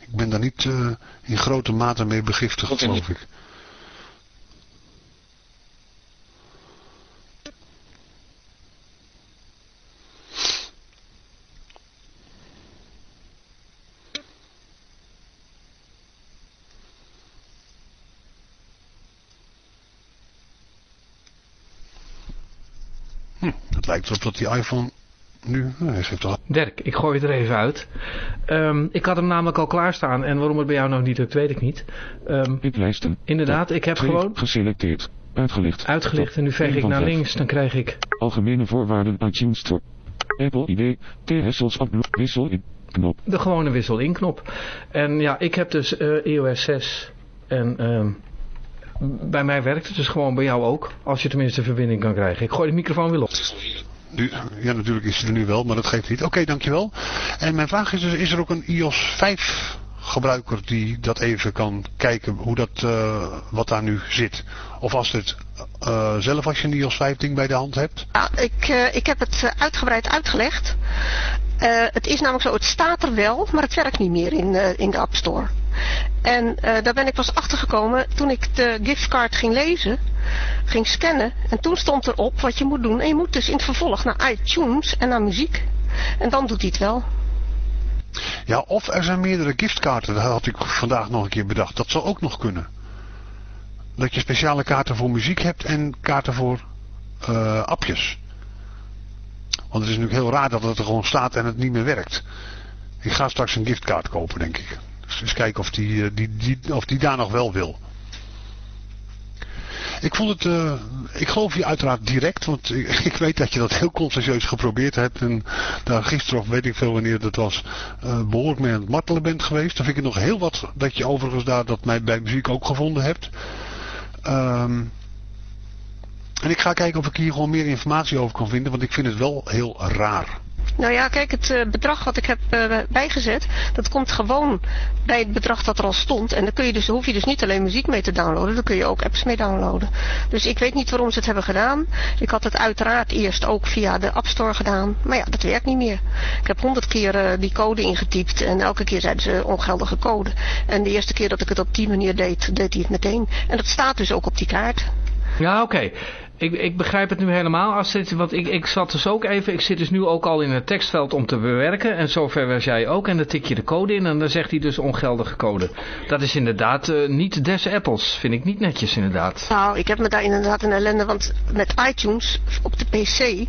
Ik ben daar niet uh, in grote mate mee begiftigd, geloof ik. Hm, het lijkt erop dat die iPhone Nu, hij geeft al. Dirk, ik gooi het er even uit. Ehm, ik had hem namelijk al klaarstaan en waarom het bij jou nog niet lukt, weet ik niet. Um, ik lijsten. Inderdaad, ik heb gewoon... Geselecteerd. Uitgelicht. Uitgelicht en nu veeg ik naar links, dan krijg ik... Algemene voorwaarden iTunes Store. Apple ID, T-Hessels wissel in knop. De gewone wissel in knop. En ja, ik heb dus uh, iOS 6 en... Um, bij mij werkt het dus gewoon bij jou ook. Als je tenminste de verbinding kan krijgen. Ik gooi de microfoon weer op. Nu, ja, natuurlijk is het er nu wel, maar dat geeft niet. Oké, dankjewel. En mijn vraag is dus, is er ook een iOS 5 gebruiker die dat even kan kijken hoe dat, uh, wat daar nu zit? Of als het uh, zelf als je een iOS 5 ding bij de hand hebt? Ja, ik, uh, ik heb het uitgebreid uitgelegd. het is namelijk zo, het staat er wel, maar het werkt niet meer in, in de App Store. En daar ben ik pas achter gekomen toen ik de giftcard ging lezen, ging scannen. En toen stond erop wat je moet doen. En je moet dus in het vervolg naar iTunes en naar muziek. En dan doet hij het wel. Ja, of er zijn meerdere giftkaarten. Dat had ik vandaag nog een keer bedacht. Dat zou ook nog kunnen. Dat je speciale kaarten voor muziek hebt en kaarten voor uh, appjes. Want het is natuurlijk heel raar dat het er gewoon staat en het niet meer werkt. Ik ga straks een giftkaart kopen, denk ik. Eens kijken of die, eh, die, of die daar nog wel wil. Ik vond het, uh, ik geloof je uiteraard direct, want ik, weet dat je dat heel consciëntieus geprobeerd hebt. En daar gisteren of weet ik veel wanneer dat was, uh, behoorlijk mee aan het martelen bent geweest. Dan vind ik het nog heel wat dat je overigens daar dat mij bij muziek ook gevonden hebt. Um, en ik ga kijken of ik hier gewoon meer informatie over kan vinden, want ik vind het wel heel raar. Nou ja, kijk, het uh, bedrag wat ik heb uh, bijgezet, dat komt gewoon bij het bedrag dat er al stond. En dan kun je dus, hoef je dus niet alleen muziek mee te downloaden, dan kun je ook apps mee downloaden. Dus ik weet niet waarom ze het hebben gedaan. Ik had het uiteraard eerst ook via de App Store gedaan, maar ja, dat werkt niet meer. Ik heb honderd keer uh, die code ingetypt en elke keer zeiden ze ongeldige code. En de eerste keer dat ik het op die manier deed, deed hij het meteen. En dat staat dus ook op die kaart. Ja, oké. Ik, ik begrijp het nu helemaal. Dit, want ik, ik zat dus ook even, ik zit dus nu ook al in het tekstveld om te bewerken. En zover was jij ook. En dan tik je de code in en dan zegt hij dus ongeldige code. Dat is inderdaad uh, niet des apples. Vind ik niet netjes inderdaad. Nou, ik heb me daar inderdaad een ellende. Want met iTunes op de PC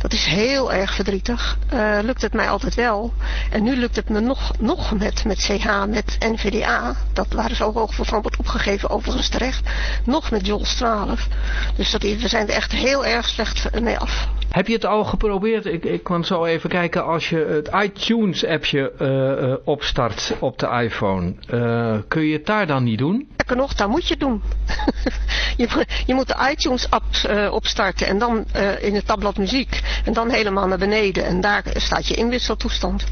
dat is heel erg verdrietig. Uh, lukt het mij altijd wel. En nu lukt het me nog, nog met, met CH, met NVDA. Dat waren zo hoog bijvoorbeeld opgegeven, overigens terecht. Nog met JOLS 12. Dus dat, we zijn er echt heel erg slecht mee af. Heb je het al geprobeerd? Ik, ik kan zo even kijken als je het iTunes appje uh, uh, opstart op de iPhone. Uh, kun je het daar dan niet doen? Lekker nog, daar moet je het doen. je, je, moet de iTunes app opstarten en dan in het tabblad muziek. En dan helemaal naar beneden en daar staat je inwisseltoestand.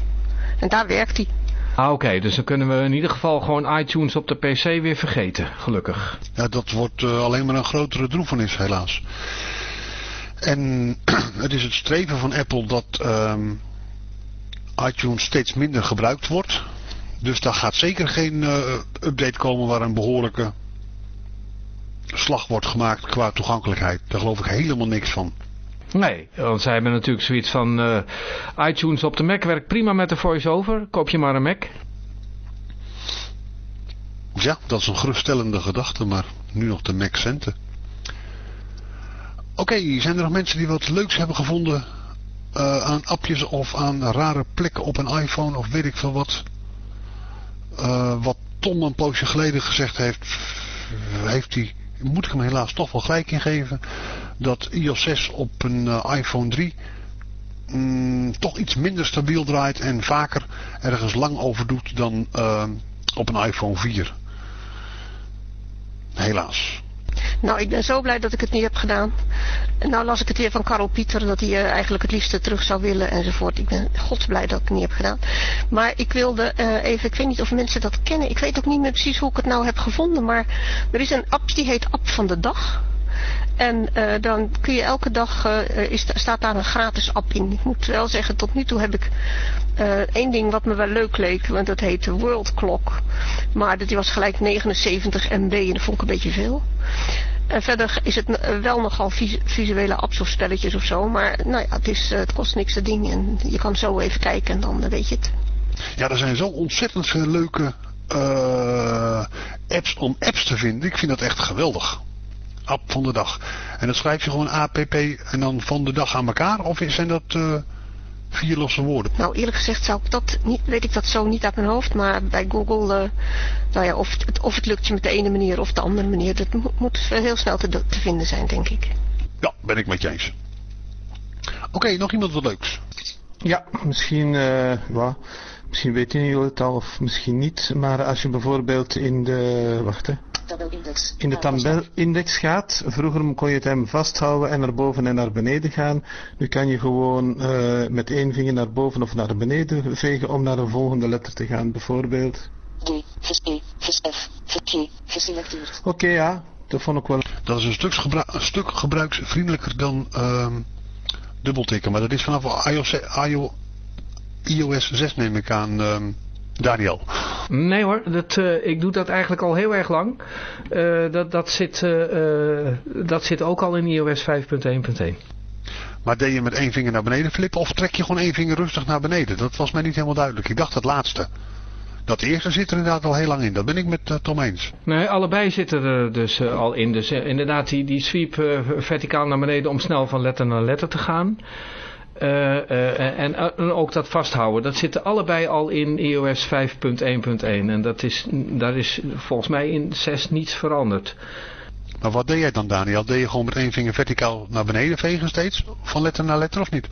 En daar werkt hij. Ah, oké. Okay. Dus dan kunnen we in ieder geval gewoon iTunes op de PC weer vergeten. Gelukkig. Ja, dat wordt alleen maar een grotere droefenis helaas. En het is het streven van Apple dat um, iTunes steeds minder gebruikt wordt. Dus daar gaat zeker geen uh, update komen waar een behoorlijke slag wordt gemaakt qua toegankelijkheid. Daar geloof ik helemaal niks van. Nee, want zij hebben natuurlijk zoiets van uh, iTunes op de Mac werkt prima met de voice-over. Koop je maar een Mac. Ja, dat is een geruststellende gedachte, maar nu nog de Mac centen. Oké, zijn er nog mensen die wat leuks hebben gevonden uh, aan appjes of aan rare plekken op een iPhone of weet ik veel wat? Uh, wat Tom een poosje geleden gezegd heeft, heeft hij, moet ik hem helaas toch wel gelijk in geven, dat iOS 6 op een uh, iPhone 3 mm, toch iets minder stabiel draait en vaker ergens lang over doet dan op een iPhone 4. Helaas. Nou, ik ben zo blij dat ik het niet heb gedaan. Nou las ik het weer van Karel Pieter, dat hij uh, eigenlijk het liefste terug zou willen enzovoort. Ik ben godsblij dat ik het niet heb gedaan. Maar ik wilde uh, even, ik weet niet of mensen dat kennen. Ik weet ook niet meer precies hoe ik het nou heb gevonden. Maar er is een app die heet App van de Dag. En uh, dan kun je elke dag, uh, is, staat daar een gratis app in. Ik moet wel zeggen, tot nu toe heb ik uh, één ding wat me wel leuk leek, want dat heet World Clock. Maar dat was gelijk 79 MB en dat vond ik een beetje veel. En verder is het wel nogal vis visuele apps of spelletjes of zo. Maar nou ja, het, is, het kost niks te ding en je kan zo even kijken en dan weet je het. Ja, er zijn zo ontzettend veel leuke apps om apps te vinden. Ik vind dat echt geweldig app van de dag. En dat schrijf je gewoon app en dan van de dag aan elkaar? Of zijn dat uh, Vier losse woorden. Nou, eerlijk gezegd zou ik dat niet, weet ik dat zo niet uit mijn hoofd, maar bij Google, eh, nou ja, of het, of het lukt je met de ene manier of de andere manier, dat mo- moet heel snel te, te vinden zijn, denk ik. Ja, ben ik met je eens. Oké, nog iemand wat leuks. Ja, misschien, eh, ja, misschien weten jullie het al of misschien niet, maar als je bijvoorbeeld in de, wacht hè, in de tabelindex gaat, vroeger kon je het hem vasthouden en naar boven en naar beneden gaan. Nu kan je gewoon eh, met één vinger naar boven of naar beneden vegen om naar een volgende letter te gaan, bijvoorbeeld. D, vis E, vis F, vis G, geselecteerd. Oké, ja, dat vond ik wel. Dat is een stuk, gebru een stuk gebruiksvriendelijker dan ehm dubbeltikken. Maar dat is vanaf iOS, iO- iOS 6 neem ik aan, ehm, Daniel. Nee hoor, dat, eh, ik doe dat eigenlijk al heel erg lang. Eh, dat, dat, zit, eh, dat zit ook al in iOS 5.1.1. Maar deed je met één vinger naar beneden flippen of trek je gewoon één vinger rustig naar beneden? Dat was mij niet helemaal duidelijk. Ik dacht het laatste. Dat eerste zit er inderdaad al heel lang in. Dat ben ik met eh, Tom eens. Nee, allebei zitten er dus al in. Dus inderdaad die, die sweep verticaal naar beneden om snel van letter naar letter te gaan. Eh, eh, en, en ook dat vasthouden. Dat zitten allebei al in iOS 5.1.1. En dat is, daar is volgens mij in 6 niets veranderd. Maar wat deed jij dan Daniel? Deed je gewoon met één vinger verticaal naar beneden vegen steeds? Van letter naar letter of niet?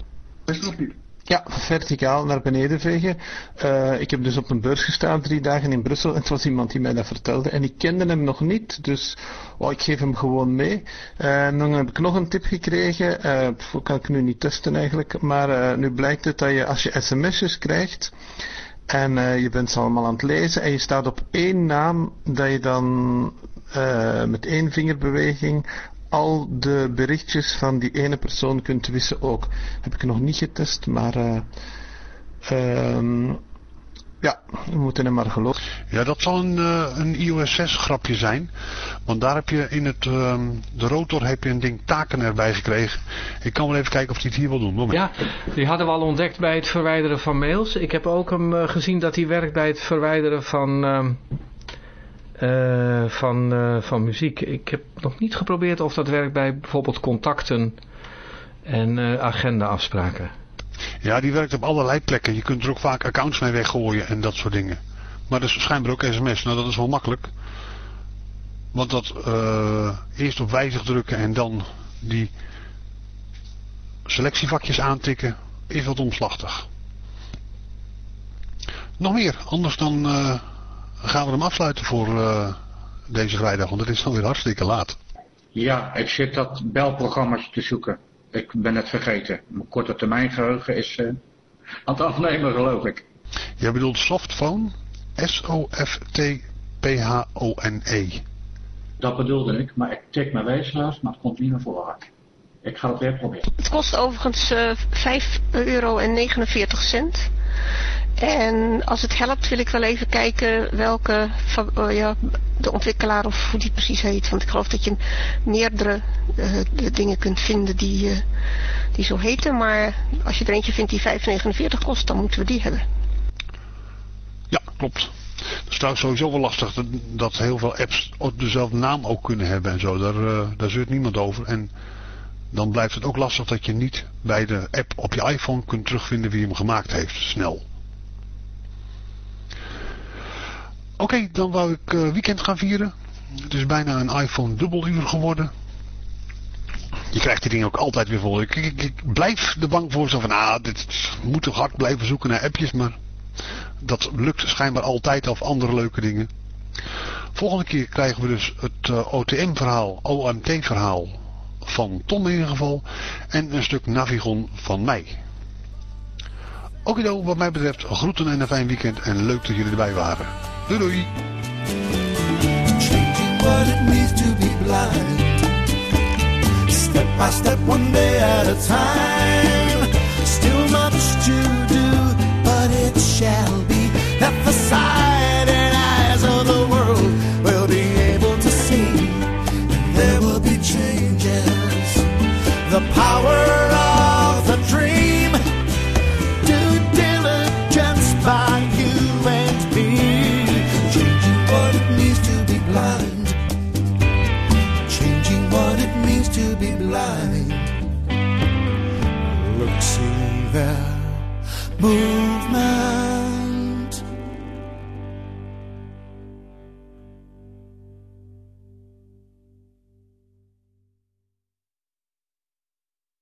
Of niet? Ja, verticaal naar beneden vegen. Eh, ik heb dus op een beurs gestaan drie dagen in Brussel en het was iemand die mij dat vertelde en ik kende hem nog niet, dus oh, ik geef hem gewoon mee. Eh, en dan heb ik nog een tip gekregen, eh pff, kan ik nu niet testen eigenlijk, maar eh, nu blijkt het dat je als je sms'jes krijgt en eh, je bent ze allemaal aan het lezen en je staat op één naam, dat je dan eh, met één vingerbeweging al de berichtjes van die ene persoon kunt wissen ook. Heb ik nog niet getest, maar eh, ehm, ja, we moeten hem maar geloven. Ja, dat zal een, eh, een iOS 6 grapje zijn. Want daar heb je in het, ehm, de rotor heb je een ding taken erbij gekregen. Ik kan wel even kijken of hij het hier wil doen. Moment. Ja, die hadden we al ontdekt bij het verwijderen van mails. Ik heb ook hem eh, gezien dat hij werkt bij het verwijderen van, ehm, eh, van, eh, van muziek. Ik heb nog niet geprobeerd of dat werkt bij bijvoorbeeld contacten en eh agendaafspraken. Ja, die werkt op allerlei plekken. Je kunt er ook vaak accounts mee weggooien en dat soort dingen. Maar dat is schijnbaar ook sms. Nou, dat is wel makkelijk. Want dat eerst op wijzig drukken en dan die selectievakjes aantikken is wat omslachtig. Nog meer, anders dan gaan we hem afsluiten voor eh, deze vrijdag, want het is dan weer hartstikke laat. Ja, ik zit dat belprogrammaatje te zoeken. Ik ben het vergeten. Mijn korte termijn geheugen is eh, aan het afnemen, geloof ik. Jij bedoelt softphone? S-O-F-T-P-H-O-N-E. Dat bedoelde ik, maar ik tik mijn weeslaars, maar het komt niet naar voren. Ik ga het weer proberen. Het kost overigens eh 5 euro en 49 cent. En als het helpt wil ik wel even kijken welke eh, ja, de ontwikkelaar of hoe die precies heet. Want ik geloof dat je meerdere eh, dingen kunt vinden die, eh, die zo heten. Maar als je er eentje vindt die 5,49 kost, dan moeten we die hebben. Ja, klopt. Het is trouwens sowieso wel lastig dat, dat heel veel apps dezelfde naam ook kunnen hebben en zo. Daar, eh, daar zeurt niemand over. En dan blijft het ook lastig dat je niet bij de app op je iPhone kunt terugvinden wie hem gemaakt heeft. Snel. Oké, dan wou ik eh, weekend gaan vieren. Het is bijna een iPhone dubbeluur geworden. Je krijgt die dingen ook altijd weer vol. Ik, ik, blijf de bank voor zo van, ah, dit moet toch hard blijven zoeken naar appjes, maar dat lukt schijnbaar altijd of andere leuke dingen. Volgende keer krijgen we dus het eh, OTM-verhaal, OMT-verhaal van Tom in ieder geval. En een stuk Navigon van mij. Okido, wat mij betreft, groeten en een fijn weekend. En leuk dat jullie erbij waren. Doei doei! Move